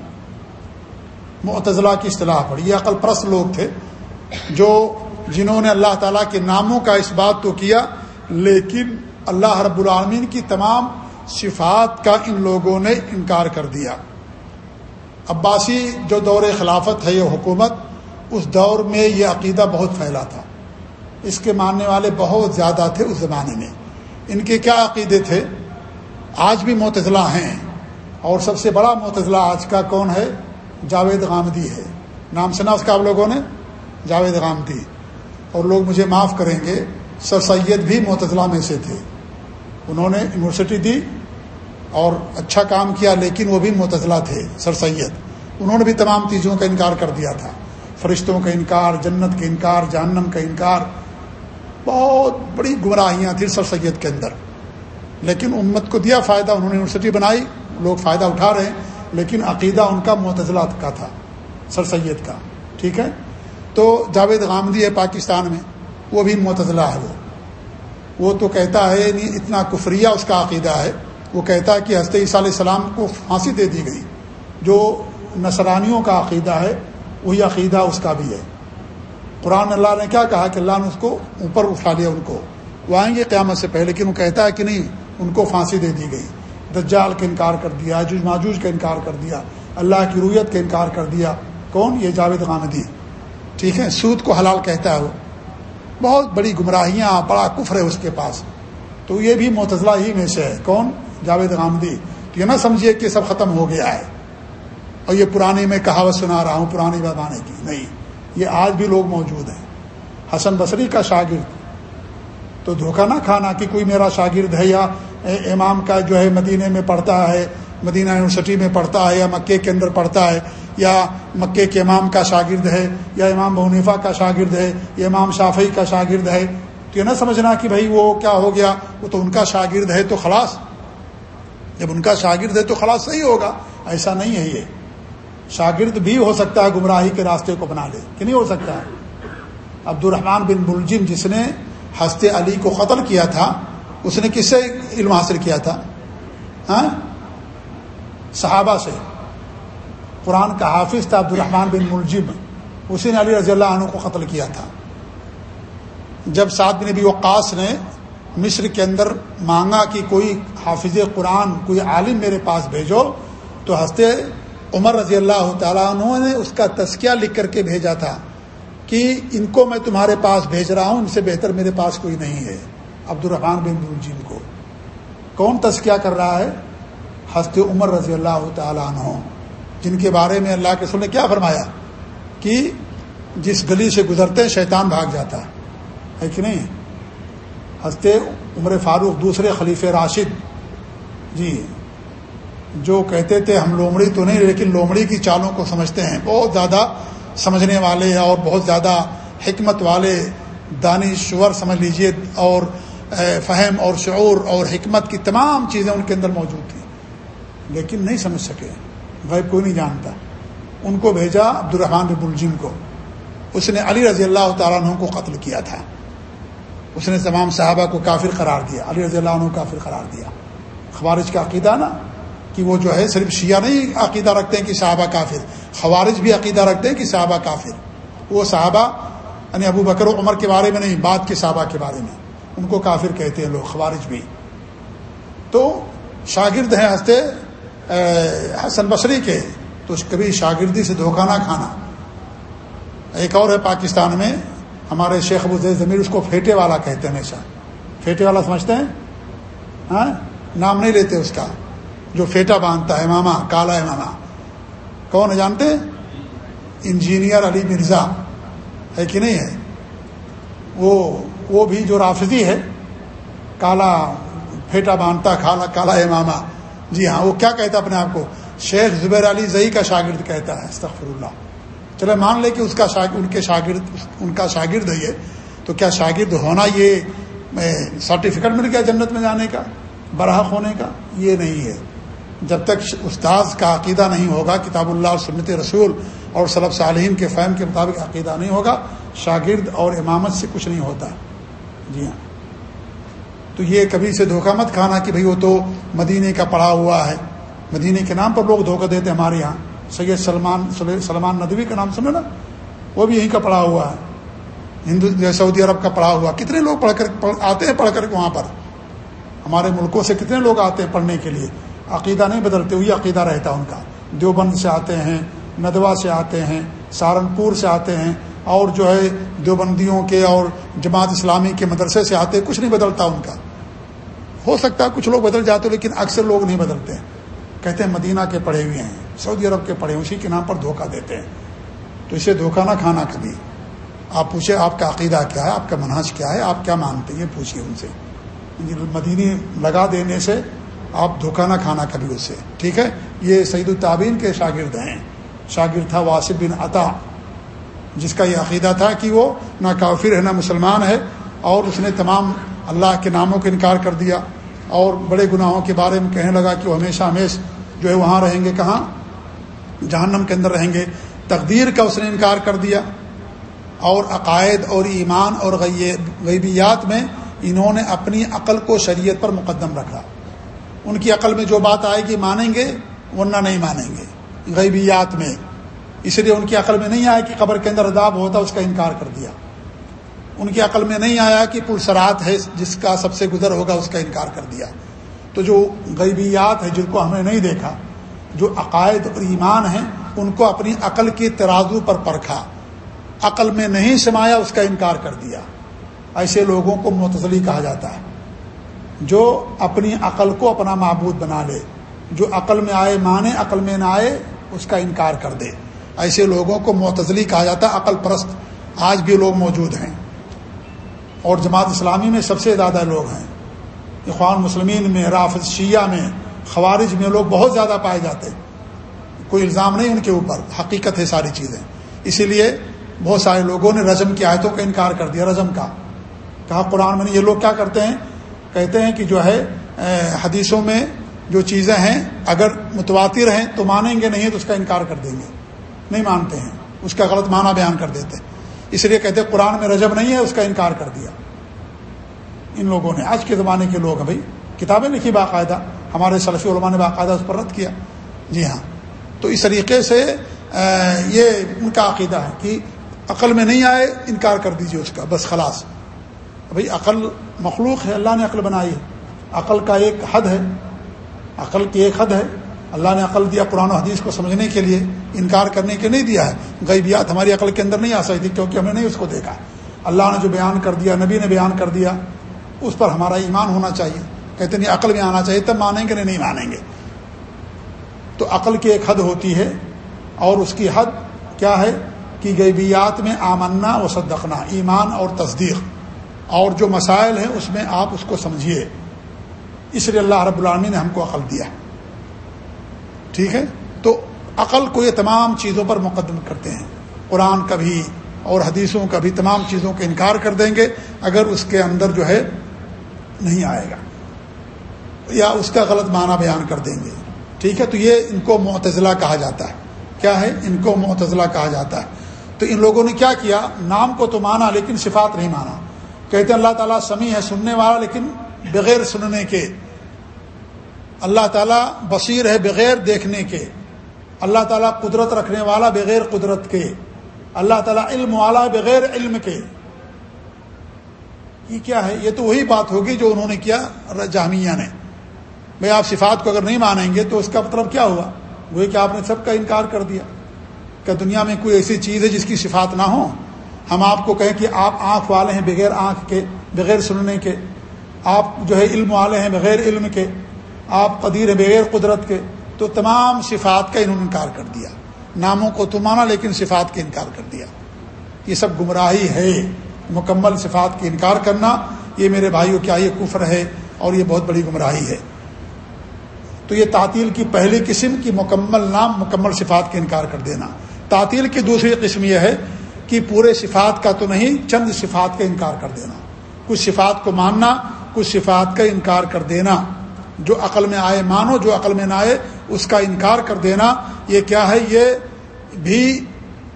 معتزلہ کی اصطلاح پڑی یہ عقل پرست لوگ تھے، جو جنہوں نے اللہ تعالیٰ کے ناموں کا اس بات تو کیا۔ لیکن اللہ رب العالمین کی تمام صفات کا ان لوگوں نے انکار کر دیا۔ عباسی جو دور خلافت ہے، یہ حکومت، اس دور میں یہ عقیدہ بہت پھیلا تھا۔ اس کے ماننے والے بہت زیادہ تھے اس زمانے میں۔ ان کے کیا عقیدے تھے؟ آج بھی معتضلاع ہیں۔ اور سب سے بڑا معتضلاع آج کا کون ہے؟ جاوید غامدی ہے۔ نام سنا اس کا آپ لوگوں نے؟ جاوید غامدی۔ اور لوگ مجھے معاف کریں گے، سر سید بھی معتضلاع میں سے تھے۔ انہوں نے یونیورسٹی دی اور اچھا کام کیا، لیکن وہ بھی معتضلاع تھے، سر سید۔ انہوں نے بھی تمام چیزوں کا انکار کر دیا تھا۔ فرشتوں کا انکار، جنت کا انکار، جہنم کا انکار۔ بہت بڑی گمراہیاں تھیں سر سید کے اندر۔ لیکن امت کو دیا فائدہ، انہوں نے یونیورسٹی بنائی، لوگ فائدہ اٹھا رہے ہیں، لیکن عقیدہ ان کا معتضلہ کا تھا سر سید کا، ٹھیک ہے؟ تو جاوید غامدی ہے پاکستان میں، وہ بھی معتضلہ ہے وہ۔ وہ تو کہتا ہے، نہیں، اتنا کفریہ اس کا عقیدہ ہے۔ وہ کہتا ہے کہ حضرت عیسیٰ علیہ السلام کو پھانسی دے دی گئی۔ جو نصرانیوں کا عقیدہ ہے، وہی عقیدہ اس کا بھی ہے۔ قرآن اللہ نے کیا کہا کہ اللہ نے اس کو اوپر اٹھا لیا ان کو۔ وہ آئیں گے قیامت سے پہلے، لیکن وہ کہتا ہے کہ نہیں، ان کو پھانسی دے دی گئی۔ دجال کا انکار کر دیا جج ماجوج کا انکار کر دیا، اللہ کی رویت کا انکار کر دیا۔ کون؟ یہ جاوید غامدی ٹھیک ہے، سود کو حلال کہتا ہے وہ۔ بہت بڑی گمراہیاں، بڑا کفر ہے اس کے پاس۔ تو یہ بھی متضلاع ہی میں سے ہے۔ کون؟ جاوید غامدی تو یہ نہ سمجھیے کہ سب ختم ہو گیا ہے۔ اور یہ پرانی میں کہاوت سنا رہا ہوں، پرانی زمانے کی۔ نہیں۔ یہ آج بھی لوگ موجود ہیں۔ حسن بصری کا شاگرد۔ تو دھوکہ نہ کھانا کہ کوئی میرا شاگرد ہے یا امام کا جو ہے مدینے میں پڑھتا ہے، مدینہ یونیورسٹی میں پڑھتا ہے یا مکے کے اندر پڑھتا ہے یا مکے کے امام کا شاگرد ہے یا امام بونیفا کا شاگرد ہے یا امام شافی کا شاگرد ہے، تو یہ نہ سمجھنا کہ بھائی وہ کیا ہو گیا، وہ تو ان کا شاگرد ہے تو خلاص۔ جب ان کا شاگرد ہے تو خلاص صحیح ہوگا، ایسا نہیں ہے یہ۔ شاگرد بھی ہو سکتا ہے گمراہی کے راستے کو بنا لے، کہ نہیں ہو سکتا؟ ہے عبد الرحمان بن ملجم جس نے ہست علی کو قتل کیا تھا، اس نے کس سے علم حاصل کیا تھا؟ ہاں؟ صحابہ سے۔ قرآن کا حافظ تھا عبد الرحمان بن ملجم اسی نے علی رضی اللہ عنہ کو قتل کیا تھا۔ جب سعد بن نبی وقاص نے مصر کے اندر مانگا کہ کوئی حافظ قرآن، کوئی عالم میرے پاس بھیجو، تو ہنستے عمر رضی اللہ تعالیٰ عنہ نے اس کا تسکیہ لکھ کر کے بھیجا تھا کہ ان کو میں تمہارے پاس بھیج رہا ہوں، ان سے بہتر میرے پاس کوئی نہیں ہے۔ عبد الرحمان بن جن کو۔ کون تسکیہ کر رہا ہے؟ ہست عمر رضی اللہ تعالیٰ عنہ۔ جن کے بارے میں اللہ کے سن نے کیا فرمایا؟ کہ جس گلی سے گزرتے شیطان بھاگ جاتا ہے۔ کہ نہیں؟ ہنستے عمر فاروق، دوسرے خلیف راشد۔ جی۔ جو کہتے تھے ہم لومڑی تو نہیں لیکن لومڑی کی چالوں کو سمجھتے ہیں، بہت زیادہ سمجھنے والے اور بہت زیادہ حکمت والے دانشور سمجھ لیجیے اور فہم اور شعور اور حکمت کی تمام چیزیں ان کے اندر موجود تھیں۔ لیکن نہیں سمجھ سکے، غیب کوئی نہیں جانتا۔ ان کو بھیجا عبد الرحمان بن الجم کو۔ اس نے علی رضی اللہ تعالیٰ عنہ کو قتل کیا تھا۔ اس نے تمام صحابہ کو کافر قرار دیا۔ علی رضی اللہ عنہ کو کافر قرار دیا۔ خوارج کا عقیدہ نا؟ کہ وہ جو ہے صرف شیعہ نہیں عقیدہ رکھتے ہیں کہ صحابہ کافر، خوارج بھی عقیدہ رکھتے ہیں کہ صحابہ کافر۔ وہ صحابہ یعنی ابو بکر و عمر کے بارے میں نہیں، بعد کے صحابہ کے بارے میں۔ ان کو کافر کہتے ہیں لوگ، خوارج بھی۔ تو شاگرد ہیں ہنستے حسن بصری کے۔ تو کبھی شاگردی سے دھوکہ نہ کھانا۔ ایک اور ہے پاکستان میں، ہمارے شیخ ابو زید ضمیر، اس کو پھیٹے والا کہتے ہیں ہمیشہ۔ پھیٹے والا سمجھتے ہیں؟ ہاں؟ نام نہیں لیتے اس کا۔ جو پھیٹا باندھتا ہے، ماما، کالا ہے ماما۔ کون ہے جانتے؟ انجینئر علی مرزا۔ ہے کہ نہیں ہے؟ وہ وہ بھی جو رافضی ہے، کالا پھیٹا باندھتا، کالا کالا ہے ماما۔ جی ہاں وہ کیا کہتا اپنے آپ کو؟ شیخ زبیر علی زئی کا شاگرد کہتا ہے، استغفر اللہ۔ چلے، مان لے کہ اس کا ان کے شاگرد، ان کا شاگرد ہے یہ۔ تو کیا شاگرد ہونا یہ سرٹیفکیٹ مل گیا جنت میں جانے کا؟ برحق ہونے کا؟ یہ نہیں ہے۔ جب تک استاذ کا عقیدہ نہیں ہوگا، کتاب اللہ اور سنت رسول اور صلب صالحین کے فہم کے مطابق عقیدہ نہیں ہوگا، شاگرد اور امامت سے کچھ نہیں ہوتا۔ جی ہاں۔ تو یہ کبھی سے دھوکہ مت کھانا کہ بھئی وہ تو مدینے کا پڑھا ہوا ہے۔ مدینے کے نام پر لوگ دھوکہ دیتے ہمارے یہاں۔ سید سلمان سلمان ندوی کا نام سنے نا؟ وہ بھی یہیں کا پڑھا ہوا ہے۔ ہندو سعودی عرب کا پڑھا ہوا۔ کتنے لوگ پڑھ کر، آتے ہیں پڑھ کر وہاں پر؟ ہمارے ملکوں سے کتنے لوگ آتے ہیں پڑھنے کے لیے؟ عقیدہ نہیں بدلتے ہوئی عقیدہ رہتا ان کا۔ دیوبند سے آتے ہیں ندوا سے آتے ہیں، سہارنپور سے آتے ہیں، اور جو ہے دیوبندیوں کے اور جماعت اسلامی کے مدرسے سے آتے ہیں، کچھ نہیں بدلتا ان کا۔ ہو سکتا ہے کچھ لوگ بدل جاتے لیکن اکثر لوگ نہیں بدلتے کہتے ہیں مدینہ کے پڑھے ہوئے ہیں، سعودی عرب کے پڑھے، اسی کے نام پر دھوکہ دیتے ہیں۔ تو اسے دھوکہ نہ کھانا کبھی۔ آپ پوچھیں، آپ کا عقیدہ کیا ہے؟ آپ کا مناج کیا ہے؟ آپ کیا مانتے ہیں؟ یہ پوچھیے ان سے۔ یعنی مدینی لگا دینے سے آپ دھوکہ نہ کھانا کبھی اس سے۔ ٹھیک ہے؟ یہ سعید الطابین کے شاگرد ہیں۔ شاگرد تھا واسف بن عطا، جس کا یہ عقیدہ تھا کہ وہ نہ کافر ہے، نہ مسلمان ہے، اور اس نے تمام اللہ کے ناموں کا انکار کر دیا۔ اور بڑے گناہوں کے بارے میں کہنے لگا کہ وہ ہمیشہ ہمیش جو ہے وہاں رہیں گے۔ کہاں؟ جہنم کے اندر رہیں گے۔ تقدیر کا اس نے انکار کر دیا۔ اور عقائد اور ایمان اور غیبیات میں انہوں نے اپنی عقل کو شریعت پر مقدم رکھا۔ ان کی عقل میں جو بات آئے گی مانیں گے، ورنہ نہیں مانیں گے۔ غیبیات میں۔ اس لیے ان کی عقل میں نہیں آیا کہ قبر کے اندر عذاب ہوتا، اس کا انکار کر دیا۔ ان کی عقل میں نہیں آیا کہ پلسرات ہے، جس کا سب سے گزر ہوگا، اس کا انکار کر دیا۔ تو جو غیبیات ہے جن کو ہم نے نہیں دیکھا، جو عقائد اور ایمان ہیں، ان کو اپنی عقل کی ترازو پر پرکھا۔ عقل میں نہیں سمایا، اس کا انکار کر دیا۔ ایسے لوگوں کو متضلی کہا جاتا ہے۔ جو اپنی عقل کو اپنا معبود بنا لے، جو عقل میں آئے مانے عقل میں نہ آئے، اس کا انکار کر دے۔ ایسے لوگوں کو معتزلی کہا جاتا ہے، عقل پرست۔ آج بھی لوگ موجود ہیں۔ اور جماعت اسلامی میں سب سے زیادہ لوگ ہیں۔ اخوان مسلمین میں رافظ شیعہ میں، خوارج میں لوگ بہت زیادہ پائے جاتے کوئی الزام نہیں ان کے اوپر، حقیقت ہے ساری چیزیں۔ اسی لیے بہت سارے لوگوں نے رجم کی آیتوں کا انکار کر دیا، رجم کا۔ کہا قرآن میں یہ لوگ کیا کرتے ہیں؟ کہتے ہیں کہ جو ہے حدیثوں میں جو چیزیں ہیں، اگر متواتر ہیں تو مانیں گے نہیں، تو اس کا انکار کر دیں گے۔ نہیں مانتے ہیں۔ اس کا غلط معنی بیان کر دیتے ہیں۔ اس لیے کہتے ہیں، قرآن میں رجب نہیں ہے، اس کا انکار کر دیا۔ ان لوگوں نے، آج کے زمانے کے لوگ ہیں بھائی۔ کتابیں لکھی باقاعدہ۔ ہمارے سلفی علماء نے باقاعدہ اس پر رد کیا۔ جی ہاں۔ تو اس طریقے سے یہ ان کا عقیدہ ہے کہ عقل میں نہیں آئے، انکار کر دیجیے اس کا۔ بس خلاص۔ بھائی، عقل مخلوق ہے، اللہ نے عقل بنائی ہے۔ عقل کا ایک حد ہے۔ عقل کی ایک حد ہے۔ اللہ نے عقل دیا قرآن و حدیث کو سمجھنے کے لیے، انکار کرنے کے نہیں دیا ہے۔ غیبیات ہماری عقل کے اندر نہیں آ سکتی کیونکہ ہم نے نہیں اس کو دیکھا۔ اللہ نے جو بیان کر دیا، نبی نے بیان کر دیا، اس پر ہمارا ایمان ہونا چاہیے۔ کہتے نہیں، عقل میں آنا چاہیے، تب مانیں گے نہیں مانیں گے۔ تو عقل کی ایک حد ہوتی ہے اور اس کی حد کیا ہے؟ کہ غیبیات میں آمنا و صدقنا، ایمان اور تصدیق۔ اور جو مسائل ہیں اس میں آپ اس کو سمجھیے۔ اس لیے اللہ رب العالمین نے ہم کو عقل دیا۔ ٹھیک ہے؟ تو عقل کو یہ تمام چیزوں پر مقدم کرتے ہیں۔ قرآن کا بھی اور حدیثوں کا بھی تمام چیزوں کا انکار کر دیں گے۔ اگر اس کے اندر جو ہے نہیں آئے گا۔ یا اس کا غلط معنی بیان کر دیں گے۔ ٹھیک ہے؟ تو یہ ان کو معتزلہ کہا جاتا ہے۔ کیا ہے؟ ان کو معتزلہ کہا جاتا ہے۔ تو ان لوگوں نے کیا کیا؟ نام کو تو مانا لیکن صفات نہیں مانا۔ کہتے ہیں اللہ تعالیٰ سمیع ہے، سننے والا، لیکن بغیر سننے کے۔ اللہ تعالیٰ بصیر ہے بغیر دیکھنے کے۔ اللہ تعالیٰ قدرت رکھنے والا بغیر قدرت کے۔ اللہ تعالیٰ علم والا بغیر علم کے۔ یہ کیا ہے؟ یہ تو وہی بات ہوگی جو انہوں نے کیا جامعہ نے۔ بھائی، آپ صفات کو اگر نہیں مانیں گے تو اس کا مطلب کیا ہوا؟ وہی کہ آپ نے سب کا انکار کر دیا۔ کہ دنیا میں کوئی ایسی چیز ہے جس کی صفات نہ ہو ہم آپ کو کہیں کہ آپ آنکھ والے ہیں بغیر آنکھ کے، بغیر سننے کے۔ آپ جو ہے علم والے ہیں بغیر علم کے۔ آپ قدیر ہیں بغیر قدرت کے۔ تو تمام صفات کا انہوں نے انکار کر دیا۔ ناموں کو تو مانا لیکن صفات کے انکار کر دیا۔ یہ سب گمراہی ہے۔ مکمل صفات کی انکار کرنا، یہ میرے بھائیوں کیا یہ کفر ہے اور یہ بہت بڑی گمراہی ہے۔ تو یہ تعطیل کی پہلی قسم کی مکمل نام، مکمل صفات کا انکار کر دینا۔ تعطیل کی دوسری قسم یہ ہے کہ پورے صفات کا تو نہیں، چند صفات کا انکار کر دینا۔ کچھ صفات کو ماننا، کچھ صفات کا انکار کر دینا۔ جو عقل میں آئے مانو، جو عقل میں نہ آئے اس کا انکار کر دینا۔ یہ کیا ہے؟ یہ بھی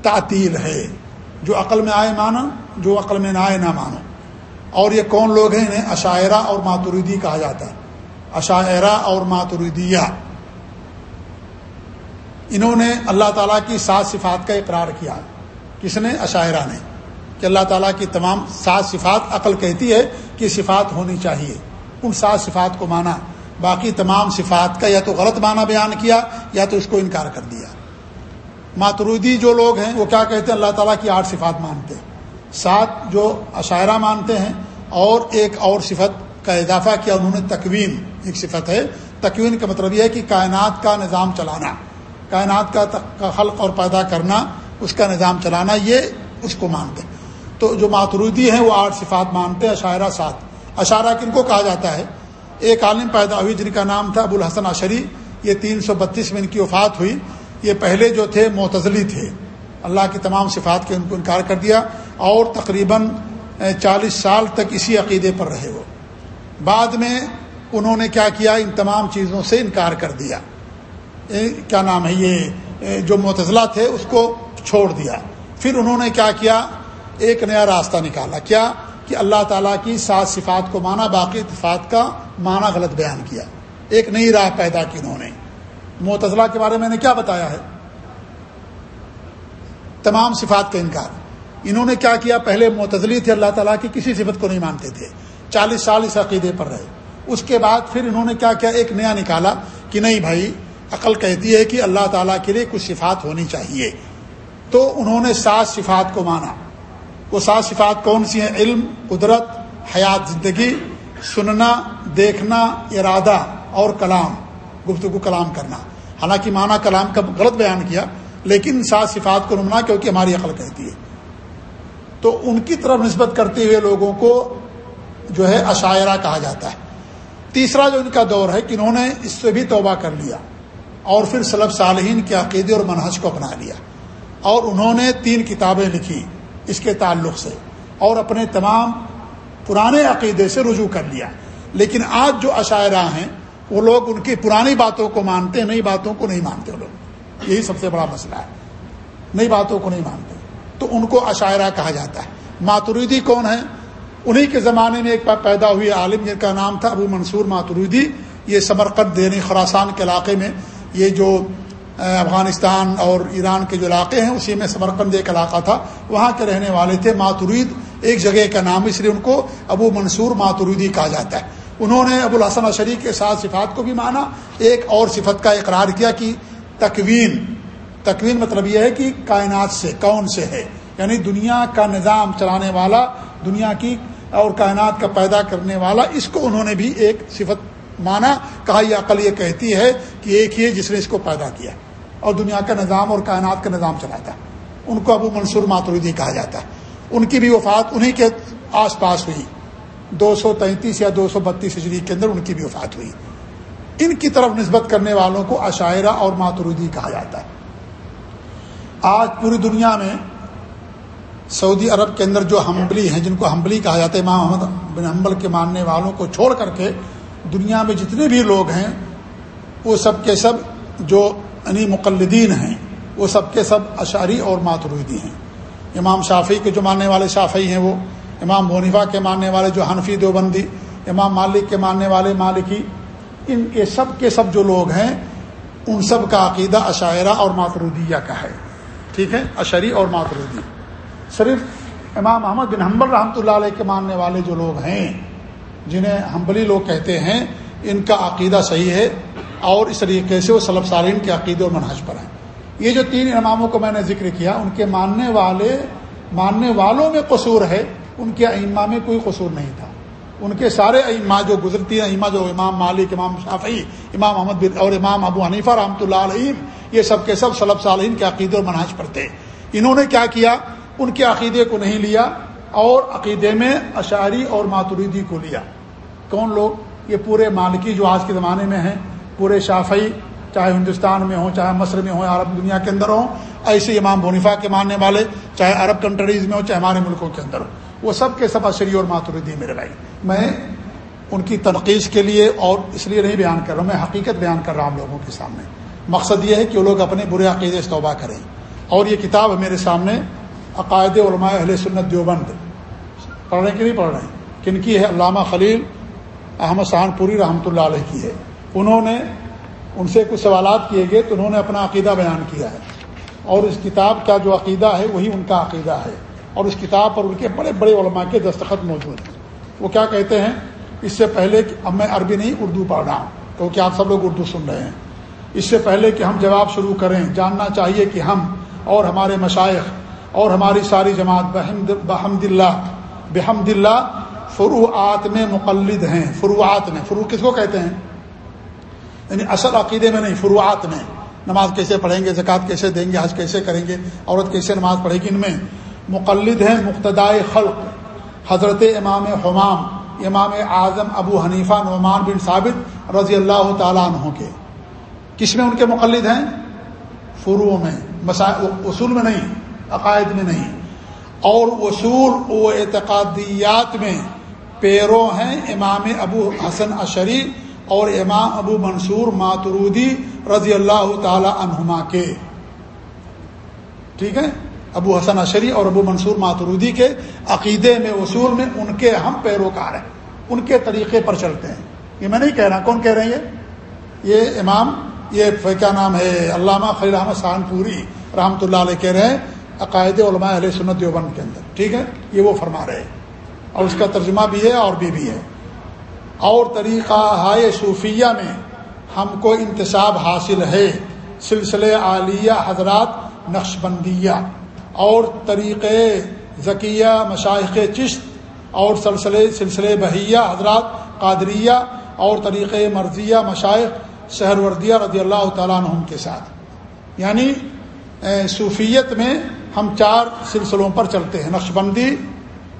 تعطیل ہے۔ جو عقل میں آئے مانا، جو عقل میں نہ آئے نہ مانو۔ اور یہ کون لوگ ہیں؟ انہیں عشاعرہ اور ماتوریدی کہا جاتا ہے۔ عشاعرہ اور ماتوریدیہ۔ انہوں نے اللہ تعالیٰ کی سات صفات کا اقرار کیا۔ کس نے عشاعرہ نے کہ اللہ تعالیٰ کی تمام سات صفات عقل کہتی ہے کہ صفات ہونی چاہیے۔ ان سات صفات کو مانا، باقی تمام صفات کا یا تو غلط معنی بیان کیا یا تو اس کو انکار کر دیا۔ ماترودی جو لوگ ہیں، وہ کیا کہتے ہیں؟ اللہ تعالیٰ کی آٹھ صفات مانتے ہیں۔ سات جو عشاعرہ مانتے ہیں، اور ایک اور صفت کا اضافہ کیا، انہوں نے تکوین۔ ایک صفت ہے۔ تکوین کا مطلب یہ ہے کہ کائنات کا نظام چلانا، کائنات کا خلق اور پیدا کرنا اس کا نظام چلانا یہ اس کو مانتے ہیں۔ تو جو ماترودی ہیں وہ آٹھ صفات مانتے ہیں عشاعرہ سات۔ اشارہ کن کو کہا جاتا ہے؟ ایک عالم پیدا ہوئی جن کا نام تھا ابو الحسن عشری یہ تین سو بتیس میں ان کی وفات ہوئی۔ یہ پہلے جو تھے معتزلی تھے۔ اللہ کی تمام صفات کے ان کو انکار کر دیا۔ اور تقریباً چالیس سال تک اسی عقیدے پر رہے وہ۔ بعد میں انہوں نے کیا کیا؟ ان تمام چیزوں سے انکار کر دیا۔ کیا نام ہے یہ؟ جو متضلاع تھے، اس کو چھوڑ دیا۔ پھر انہوں نے کیا کیا؟ ایک نیا راستہ نکالا۔ کیا؟ کہ اللہ تعالیٰ کی سات صفات کو مانا، باقی صفات کا مانا غلط بیان کیا۔ ایک نئی راہ پیدا کی انہوں نے۔ متضلاع کے بارے میں نے کیا بتایا ہے؟ تمام صفات کا انکار۔ انہوں نے کیا کیا؟ پہلے معتزلی تھے، اللہ تعالیٰ کی کسی صفت کو نہیں مانتے تھے۔ چالیس سال اس عقیدے پر رہے۔ اس کے بعد پھر انہوں نے کیا کیا؟ ایک نیا نکالا کہ نہیں بھائی، عقل کہتی ہے کہ اللہ تعالیٰ کے لیے کچھ صفات ہونی چاہیے۔ تو انہوں نے سات صفات کو مانا۔ وہ سات صفات کون سی ہیں؟ علم، قدرت، حیات، زندگی، سننا، دیکھنا، ارادہ اور کلام، گفتگو، کلام کرنا۔ حالانکہ مانا کلام کا غلط بیان کیا، لیکن سات صفات کو نمنا کیونکہ ہماری عقل کہتی ہے۔ تو ان کی طرف نسبت کرتے ہوئے لوگوں کو جو ہے عشاعرہ کہا جاتا ہے۔ تیسرا جو ان کا دور ہے کہ انہوں نے اس سے بھی توبہ کر لیا اور پھر سلب صالحین کے عقیدے اور منحج کو اپنا لیا۔ اور انہوں نے تین کتابیں لکھی اس کے تعلق سے اور اپنے تمام پرانے عقیدے سے رجوع کر لیا۔ لیکن آج جو عشاعرہ ہیں، وہ لوگ ان کی پرانی باتوں کو مانتے ہیں، نئی باتوں کو نہیں مانتے وہ لوگ۔ یہی سب سے بڑا مسئلہ ہے۔ نئی باتوں کو نہیں مانتے۔ تو ان کو عشاعرہ کہا جاتا ہے۔ ماتوریدی کون ہے انہی کے زمانے میں ایک پیدا ہوئی عالم جن کا نام تھا ابو منصور ماتوریدی۔ یہ سمرقند دینی خراسان کے علاقے میں یہ جو افغانستان اور ایران کے جو علاقے ہیں، اسی میں سمرقند ایک علاقہ تھا۔ وہاں کے رہنے والے تھے ماتورید ایک جگہ کا نام اس لیے ان کو ابو منصور ماتوریدی کہا جاتا ہے۔ انہوں نے ابو الحسن اشری کے ساتھ صفات کو بھی مانا، ایک اور صفت کا اقرار کیا کہ تکوین۔ تکوین مطلب یہ ہے کہ کائنات سے، کون سے ہے؟ یعنی دنیا کا نظام چلانے والا، دنیا کی اور کائنات کا پیدا کرنے والا، اس کو انہوں نے بھی ایک صفت مانا کہا، یہ عقل یہ کہتی ہے کہ ایک ہی ہے جس نے اس کو پیدا کیا اور دنیا کا نظام اور کائنات کا نظام چلاتا ہے۔ ان کو ابو منصور ماتوریدی کہا جاتا ہے۔ ان کی بھی وفات انہی کے آس پاس ہوئی۔ دو سو تینتیس یا دو سو بتیس ہجری کے اندر ان کی بھی وفات ہوئی۔ ان کی طرف نسبت کرنے والوں کو عشاعرہ اور ماتوریدی کہا جاتا ہے۔ آج پوری دنیا میں سعودی عرب کے اندر جو ہمبلی ہیں، جن کو ہمبلی کہا جاتا ہے، امام محمد بن حنبل کے ماننے والوں کو چھوڑ کر کے دنیا میں جتنے بھی لوگ ہیں، وہ سب کے سب جو یعنی مقلدین ہیں، وہ سب کے سب اشاری اور ماترویدی ہیں۔ امام شافی کے جو ماننے والے شافی ہیں وہ، امام بونیفا کے ماننے والے جو حنفی دیوبندی، امام مالک کے ماننے والے مالکی، ان کے سب کے سب جو لوگ ہیں، ان سب کا عقیدہ عشاعرہ اور ماترودیہ کا ہے۔ ٹھیک ہے؟ اشری اور ماترودی صرف امام احمد بن حنبل رحمۃ اللہ علیہ کے ماننے والے جو لوگ ہیں جنہیں حنبلی لوگ کہتے ہیں، ان کا عقیدہ صحیح ہے اور اس طریقے سے وہ صلب سالین کے عقیدے اور منحج پر ہیں۔ یہ جو تین اماموں کو میں نے ذکر کیا، ان کے ماننے والے، ماننے والوں میں قصور ہے، ان کے ائمہ میں کوئی قصور نہیں تھا۔ ان کے سارے ائمہ جو گزرتی ہیں، ائمہ جو امام مالک، امام شافعی، امام احمد بن، اور امام ابو حنیفہ رحمۃ اللہ علیہ، یہ سب کے سب صلب صالحین کے عقیدے اور منحج پر تھے۔ انہوں نے کیا کیا؟ ان کے عقیدے کو نہیں لیا اور عقیدے میں اشعری اور ماتوریدی کو لیا۔ کون لوگ یہ پورے مالکی جو آج کے زمانے میں ہیں، پورے شافعی، چاہے ہندوستان میں ہوں، چاہے مصر میں ہوں عرب دنیا کے اندر ہوں، ایسے امام بونیفا کے ماننے والے، چاہے عرب کنٹریز میں ہوں، چاہے ہمارے ملکوں کے اندر ہوں۔ وہ سب کے سب اشری اور ماتوریدی میرے بھائی۔ میں ان کی تنقید کے لیے اور اس لیے نہیں بیان کر رہا ہوں، میں حقیقت بیان کر رہا ہوں لوگوں کے سامنے۔ مقصد یہ ہے کہ وہ لوگ اپنے برے عقیدے سے توبہ کریں۔ اور یہ کتاب میرے سامنے عقائد علماء اہل سنت دیوبند، پڑھ رہے کہ نہیں پڑھ رہے ہیں؟ کن کی ہے؟ علامہ خلیل احمد سہان پوری رحمۃ اللہ علیہ کی ہے۔ انہوں نے ان سے کچھ سوالات کیے گئے تو انہوں نے اپنا عقیدہ بیان کیا ہے۔ اور اس کتاب کا جو عقیدہ ہے وہی ان کا عقیدہ ہے۔ اور اس کتاب پر ان کے بڑے بڑے علماء کے دستخط موجود ہیں۔ وہ کیا کہتے ہیں؟ اس سے پہلے کہ اب میں عربی نہیں، اردو پڑھ رہا ہوں۔ کیونکہ آپ سب لوگ اردو سن رہے ہیں۔ اس سے پہلے کہ ہم جواب شروع کریں، جاننا چاہیے کہ ہم اور ہمارے مشائق اور ہماری ساری جماعت بحمد بحمد اللہ بحمد اللہ فروعات میں مقلد ہیں، فروعات میں فرو کس کو کہتے ہیں؟ یعنی اصل عقیدے میں نہیں، فروعات میں۔ نماز کیسے پڑھیں گے، زکوٰۃ کیسے دیں گے، حج کیسے کریں گے، عورت کیسے نماز پڑھے گی ان میں؟ مقلد ہیں مقتدائے خلق۔ حضرت امام حمام، امام اعظم ابو حنیفہ نعمان بن ثابت رضی اللہ تعالیٰ عنہ کے۔ کس میں ان کے مقلد ہیں؟ فرو میں اصول میں نہیں، عقائد میں نہیں۔ اور اصول و اعتقادیات میں پیرو ہیں امام ابو حسن اشری اور امام ابو منصور ماترودی رضی اللہ تعالی عنہما کے۔ ٹھیک ہے؟ ابو حسن اشری اور ابو منصور ماترودی کے عقیدے میں، اصول میں ان کے ہم پیروکار ہیں، ان کے طریقے پر چلتے ہیں۔ یہ میں نہیں کہہ رہا، کون کہہ رہے ہیں یہ؟ امام، یہ کیا نام ہے، علامہ خلیل احمد سہان پوری رحمۃ اللہ علیہ کہہ رہے ہیں، عقائد علماء علیہ سنت دیوبند کے اندر۔ ٹھیک ہے؟ یہ وہ فرما رہے ہیں۔ اور اس کا ترجمہ بھی ہے اور بھی بھی ہے۔ اور طریقہ ہائے صوفیہ میں ہم کو انتصاب حاصل ہے۔ سلسلے عالیہ حضرات نقش بندیہ اور طریقے ذکیہ مشائق چشت اور سلسلے سلسلے بہیہ حضرات قادریہ اور طریقے مرضیہ مشائق شہر وردیہ رضی اللہ تعالیٰ عنہ کے ساتھ۔ یعنی صوفیت میں ہم چار سلسلوں پر چلتے ہیں۔ نقش بندی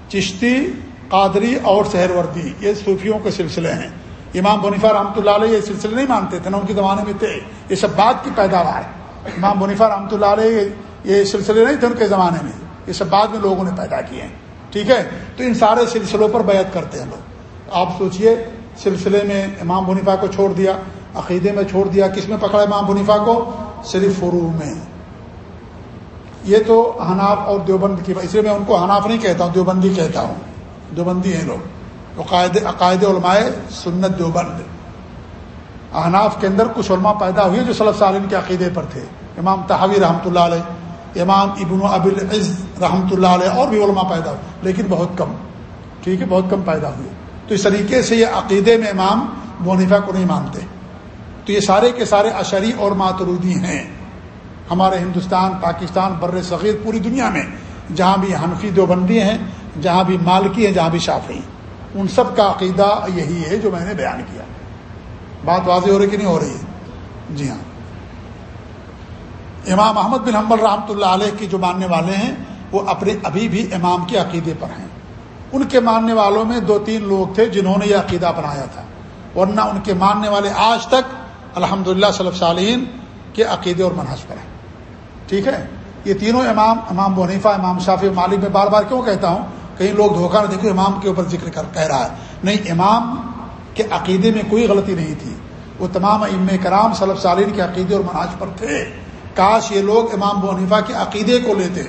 چشتی قادری اور سہر وردی یہ صوفیوں کے سلسلے ہیں۔ امام بنیفا رحمۃ اللہ علیہ یہ سلسلے نہیں مانتے تھے نا ان کے زمانے میں تھے۔ یہ سب بات کی پیداوار۔ امام بنیفا رحمۃ اللہ علیہ یہ سلسلے نہیں تھے ان کے زمانے میں۔ یہ سب بعد میں لوگوں نے پیدا کیے ہیں۔ ٹھیک ہے؟ تو ان سارے سلسلوں پر بیعت کرتے ہیں لوگ۔ آپ سوچئے، سلسلے میں امام بنیفا کو چھوڑ دیا، عقیدے میں چھوڑ دیا، کس میں پکڑا امام بنیفا کو؟ صرف فرو میں۔ یہ تو حناف اور دیوبند کی اس لیے میں ان کو حناف نہیں کہتا ہوں، دیوبندی کہتا ہوں۔ دیوبندی ہیں لوگ۔ عقائد عقائد علماء سنت دیوبند۔ احناف کے اندر کچھ علماء پیدا ہوئے جو صلی سالین کے عقیدے پر تھے۔ امام تحوی رحمۃ اللہ علیہ، امام ابن ابل عز رحمۃ اللہ علیہ، اور بھی علماء پیدا ہوئے، لیکن بہت کم۔ ٹھیک ہے، بہت کم پیدا ہوئے۔ تو اس طریقے سے یہ عقیدے میں امام مونیفا کو نہیں مانتے۔ تو یہ سارے کے سارے اشری اور ماترودی ہیں۔ ہمارے ہندوستان، پاکستان بر صغیر پوری دنیا میں جہاں بھی حنفی دیوبندی ہیں جہاں بھی مالکی ہیں، جہاں بھی شافی ان سب کا عقیدہ یہی ہے جو میں نے بیان کیا۔ بات واضح ہو رہی کہ نہیں ہو رہی ہے؟ جی ہاں۔ امام محمد بن حمبل رحمۃ اللہ علیہ کی جو ماننے والے ہیں، وہ اپنے ابھی بھی امام کے عقیدے پر ہیں۔ ان کے ماننے والوں میں دو تین لوگ تھے جنہوں نے یہ عقیدہ بنایا تھا۔ ورنہ ان کے ماننے والے آج تک الحمد للہ صلی صالین کے عقیدے اور منحص پر ہیں۔ ٹھیک ہے؟ یہ تینوں امام امام بنیفا، امام شافی مالک میں بار بار کیوں کہتا ہوں؟ کئی لوگ دھوکہ نہ دیکھو امام کے اوپر ذکر کر کہہ رہا ہے۔ نہیں، امام کے عقیدے میں کوئی غلطی نہیں تھی۔ وہ تمام ام کرام صلب سالین کے عقیدے اور مناج پر تھے۔ کاش یہ لوگ امام بنیفا کے عقیدے کو لیتے،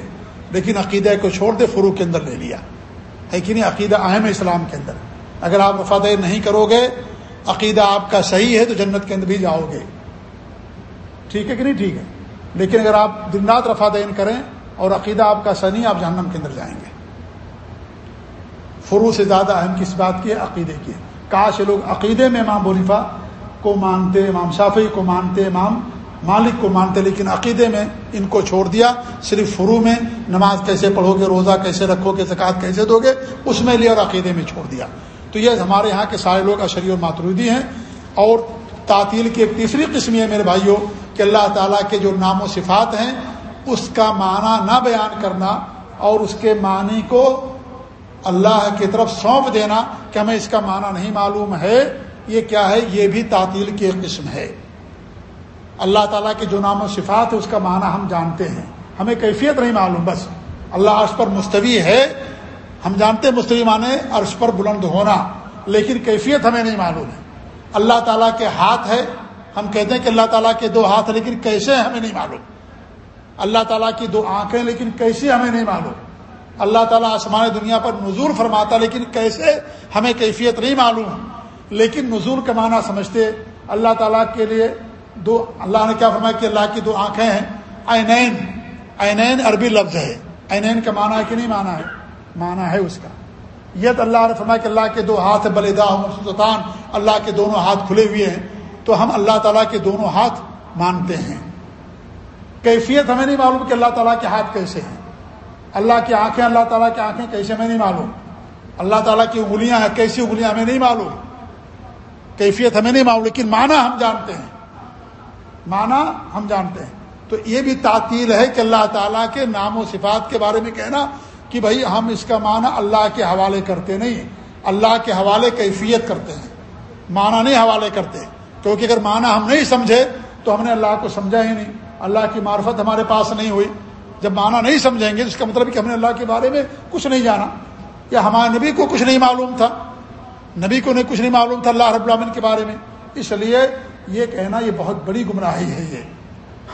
لیکن عقیدہ کو چھوڑ دے، فروغ کے اندر لے لیا۔ ہے کہ نہیں؟ عقیدہ اہم اسلام کے اندر۔ اگر آپ وفادہ نہیں کرو گے، عقیدہ آپ کا صحیح ہے تو جنت کے اندر بھی جاؤ گے۔ ٹھیک ہے کہ نہیں؟ ٹھیک ہے۔ لیکن اگر آپ دن رات رفا دین کریں اور عقیدہ آپ کا سنی آپ جہنم کے اندر جائیں گے۔ فرو سے زیادہ اہم کس بات کی ہے؟ عقیدے کی کاش لوگ عقیدے میں امام بنیفا کو مانتے، امام شافی کو مانتے، امام مالک کو مانتے، لیکن عقیدے میں ان کو چھوڑ دیا۔ صرف فرو میں نماز کیسے پڑھو گے روزہ کیسے رکھو گے زکوٰۃ کیسے دو گے اس میں لیا اور عقیدے میں چھوڑ دیا۔ تو یہ ہمارے یہاں کے سارے لوگ اشری و ماترودی ہیں۔ اور تعطیل کی ایک تیسری قسم ہے میرے بھائیوں، کہ اللہ تعالیٰ کے جو نام و صفات ہیں، اس کا معنی نہ بیان کرنا اور اس کے معنی کو اللہ کی طرف سونپ دینا کہ ہمیں اس کا معنی نہیں معلوم ہے، یہ کیا ہے؟ یہ بھی تعطیل کی ایک قسم ہے۔ اللہ تعالیٰ کے جو نام و صفات ہے اس کا معنی ہم جانتے ہیں۔ ہمیں کیفیت نہیں معلوم، بس اللہ عرش پر مستوی ہے۔ ہم جانتے مستوی معنی عرش پر بلند ہونا، لیکن کیفیت ہمیں نہیں معلوم ہے۔ اللہ تعالیٰ کے ہاتھ ہے، ہم کہتے ہیں کہ اللہ تعالیٰ کے دو ہاتھ، لیکن کیسے ہمیں نہیں معلوم۔ اللہ تعالیٰ کی دو آنکھیں، لیکن کیسے ہمیں نہیں معلوم۔ اللہ تعالیٰ آسمان دنیا پر نزول فرماتا لیکن کیسے؟ ہمیں کیفیت نہیں معلوم۔ لیکن نزول کا معنی سمجھتے اللہ تعالیٰ کے لیے دو، اللہ نے کیا فرمایا کہ اللہ کی دو آنکھیں ہیں۔ اینین اینین عربی لفظ ہے۔ اینین کا معنی ہے کہ نہیں معنی ہے؟ معنی ہے اس کا۔ یہ اللہ نے فرمایا کہ اللہ کے دو ہاتھ بلدا سلطان، اللہ کے دونوں ہاتھ کھلے ہوئے ہیں۔ تو ہم اللہ تعالیٰ کے دونوں ہاتھ مانتے ہیں۔ کیفیت ہمیں نہیں معلوم کہ اللہ تعالیٰ کے ہاتھ کیسے ہیں۔ اللہ کی آنکھیں، اللہ تعالیٰ کی آنکھیں کیسے ہمیں نہیں معلوم؟ اللہ تعالیٰ کی انگلیاں ہیں، کیسی انگلیاں ہمیں نہیں معلوم؟ کیفیت ہمیں نہیں معلوم، لیکن معنی ہم جانتے ہیں۔ معنی ہم جانتے ہیں۔ تو یہ بھی تعطیل ہے کہ اللہ تعالیٰ کے نام و صفات کے بارے میں کہنا کہ بھائی ہم اس کا معنی اللہ کے حوالے کرتے نہیں اللہ کے حوالے کیفیت کرتے ہیں۔ معنی نہیں حوالے کرتے۔ کیونکہ اگر معنی ہم نہیں سمجھے تو ہم نے اللہ کو سمجھا ہی نہیں۔ اللہ کی معرفت ہمارے پاس نہیں ہوئی۔ جب معنی نہیں سمجھیں گے اس کا مطلب کہ ہم نے اللہ کے بارے میں کچھ نہیں جانا۔ یا ہمارے نبی کو کچھ نہیں معلوم تھا۔ نبی کو نہیں کچھ نہیں معلوم تھا اللہ رب العالمین کے بارے میں۔ اس لیے یہ کہنا یہ بہت بڑی گمراہی ہے یہ۔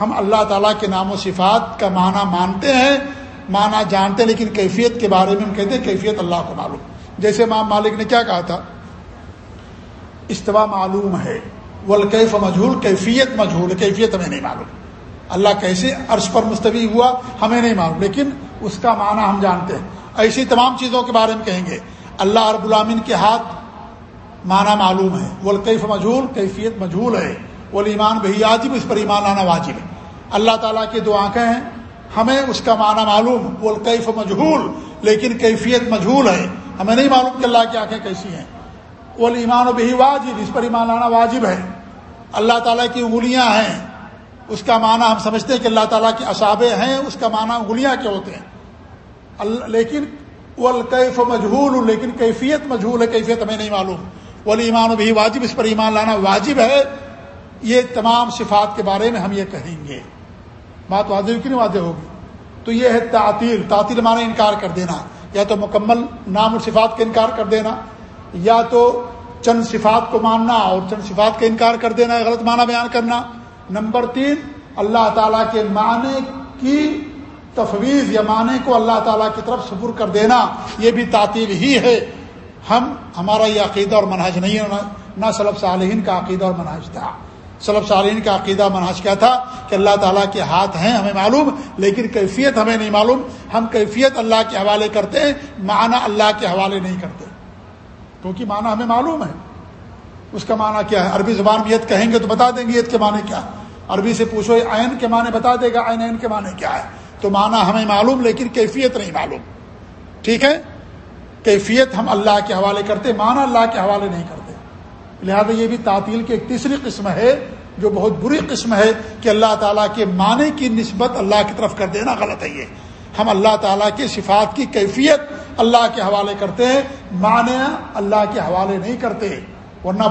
ہم اللہ تعالیٰ کے نام و صفات کا معنی مانتے ہیں، معنی جانتے ہیں، لیکن کیفیت کے بارے میں ہم کہتے ہیں کیفیت اللہ کو معلوم۔ جیسے امام مالک نے کیا کہا تھا؟ استوا معلوم ہے ولکیف مجھول، کیفیت مجھول، کیفیت ہمیں نہیں معلوم۔ اللہ کیسے عرش پر مستوی ہوا ہمیں نہیں معلوم، لیکن اس کا معنی ہم جانتے ہیں۔ ایسی تمام چیزوں کے بارے میں کہیں گے۔ اللہ رب العامن کے ہاتھ معنی معلوم ہے۔ ولقیف مجھول، کیفیت مجھول ہے۔ وہ ایمان عاجب، اس پر ایمان لانا واجب ہے۔ اللہ تعالیٰ کی دو آنکھیں ہیں۔ ہمیں اس کا معنی معلوم۔ والکیف مجھول، لیکن کیفیت مجھول ہے۔ ہمیں نہیں معلوم کہ اللہ کی آنکھیں کیسی ہیں۔ وہ ایمان و بہی واجب، اس پر ایمان لانا واجب ہے۔ اللہ تعالیٰ کی انگلیاں ہیں۔ اس کا معنی ہم سمجھتے ہیں کہ اللہ تعالیٰ کی اصابے ہیں، اس کا معنی انگلیاں کیا ہوتے ہیں۔ لیکن الکیف مجہول، لیکن کیفیت مجہول ہے، کیفیت ہمیں نہیں معلوم۔ ولی ایمان و بھی واجب، اس پر ایمان لانا واجب ہے۔ یہ تمام صفات کے بارے میں ہم یہ کہیں گے۔ بات واضح کی نہیں واضح ہوگی؟ تو یہ ہے تعطیل۔ تعطیل معنی انکار کر دینا۔ یا تو مکمل نام اور صفات کا انکار کر دینا، یا تو چند صفات کو ماننا اور چند صفات کا انکار کر دینا، غلط معنی بیان کرنا۔ نمبر تین، اللہ تعالیٰ کے معنی کی تفویض یا معنی کو اللہ تعالیٰ کی طرف سبر کر دینا، یہ بھی تعطیل ہی ہے۔ ہم، ہمارا یہ عقیدہ اور منحج نہیں ہے، نہ صلب صالحین کا عقیدہ اور منحج تھا۔ صلب صالحین کا عقیدہ منحج کیا تھا؟ کہ اللہ تعالیٰ کے ہاتھ ہیں، ہمیں معلوم، لیکن کیفیت ہمیں نہیں معلوم۔ ہم کیفیت اللہ کے حوالے کرتے ہیں، معنی اللہ کے حوالے نہیں کرتے۔ کیونکہ معنی ہمیں معلوم ہے۔ اس کا معنی کیا ہے؟ عربی زبان میں عید کہیں گے تو بتا دیں گے عید کے معنی کیا۔ عربی سے پوچھو عین کے معنی بتا دے گا عین عین کے معنی کیا ہے؟ تو معنی ہمیں معلوم، لیکن کیفیت نہیں معلوم۔ ٹھیک ہے؟ کیفیت ہم اللہ کے حوالے کرتے، معنی اللہ کے حوالے نہیں کرتے۔ لہذا یہ بھی تعطیل کی ایک تیسری قسم ہے، جو بہت بری قسم ہے کہ اللہ تعالیٰ کے معنی کی نسبت اللہ کی طرف کر دینا غلط ہے یہ۔ ہم اللہ تعالیٰ کی صفات کی کیفیت اللہ کے حوالے کرتے ہیں، معنی اللہ کے حوالے نہیں کرتے۔ ورنہ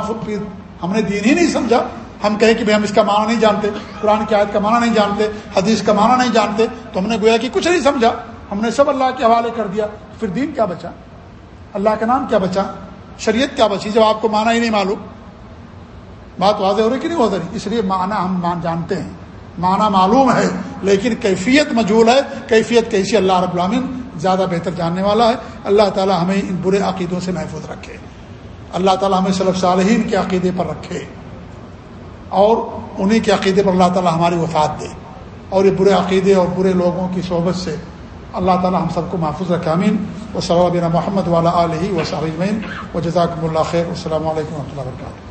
ہم نے دین ہی نہیں سمجھا۔ ہم کہیں کہ ہم اس کا معنی نہیں جانتے، قرآن کی آیت کا معنی نہیں جانتے، حدیث کا معنی نہیں جانتے، تو ہم نے گویا کہ کچھ نہیں سمجھا۔ ہم نے سب اللہ کے حوالے کر دیا۔ پھر دین کیا بچا؟ اللہ کا نام کیا بچا؟ شریعت کیا بچی؟ جب آپ کو معنی ہی نہیں معلوم۔ بات واضح ہو رہی کہ نہیں ہو رہی؟ اس لیے معنی ہم مان جانتے ہیں۔ معنی معلوم ہے، لیکن کیفیت مجھول ہے۔ کیفیت کیسی؟ اللہ رب العالمین زیادہ بہتر جاننے والا ہے۔ اللہ تعالی ہمیں ان برے عقیدوں سے محفوظ رکھے۔ اللہ تعالی ہمیں صلب صالحین کے عقیدے پر رکھے۔ اور انہیں کے عقیدے پر اللہ تعالی ہماری وفات دے۔ اور یہ برے عقیدے اور برے لوگوں کی صحبت سے اللہ تعالی ہم سب کو محفوظ رکھے امین و صلی محمد والا علیہ و صحمین و جزاکم اللہ خیر۔ السلام علیکم و رحمۃ اللہ وبرکاتہ۔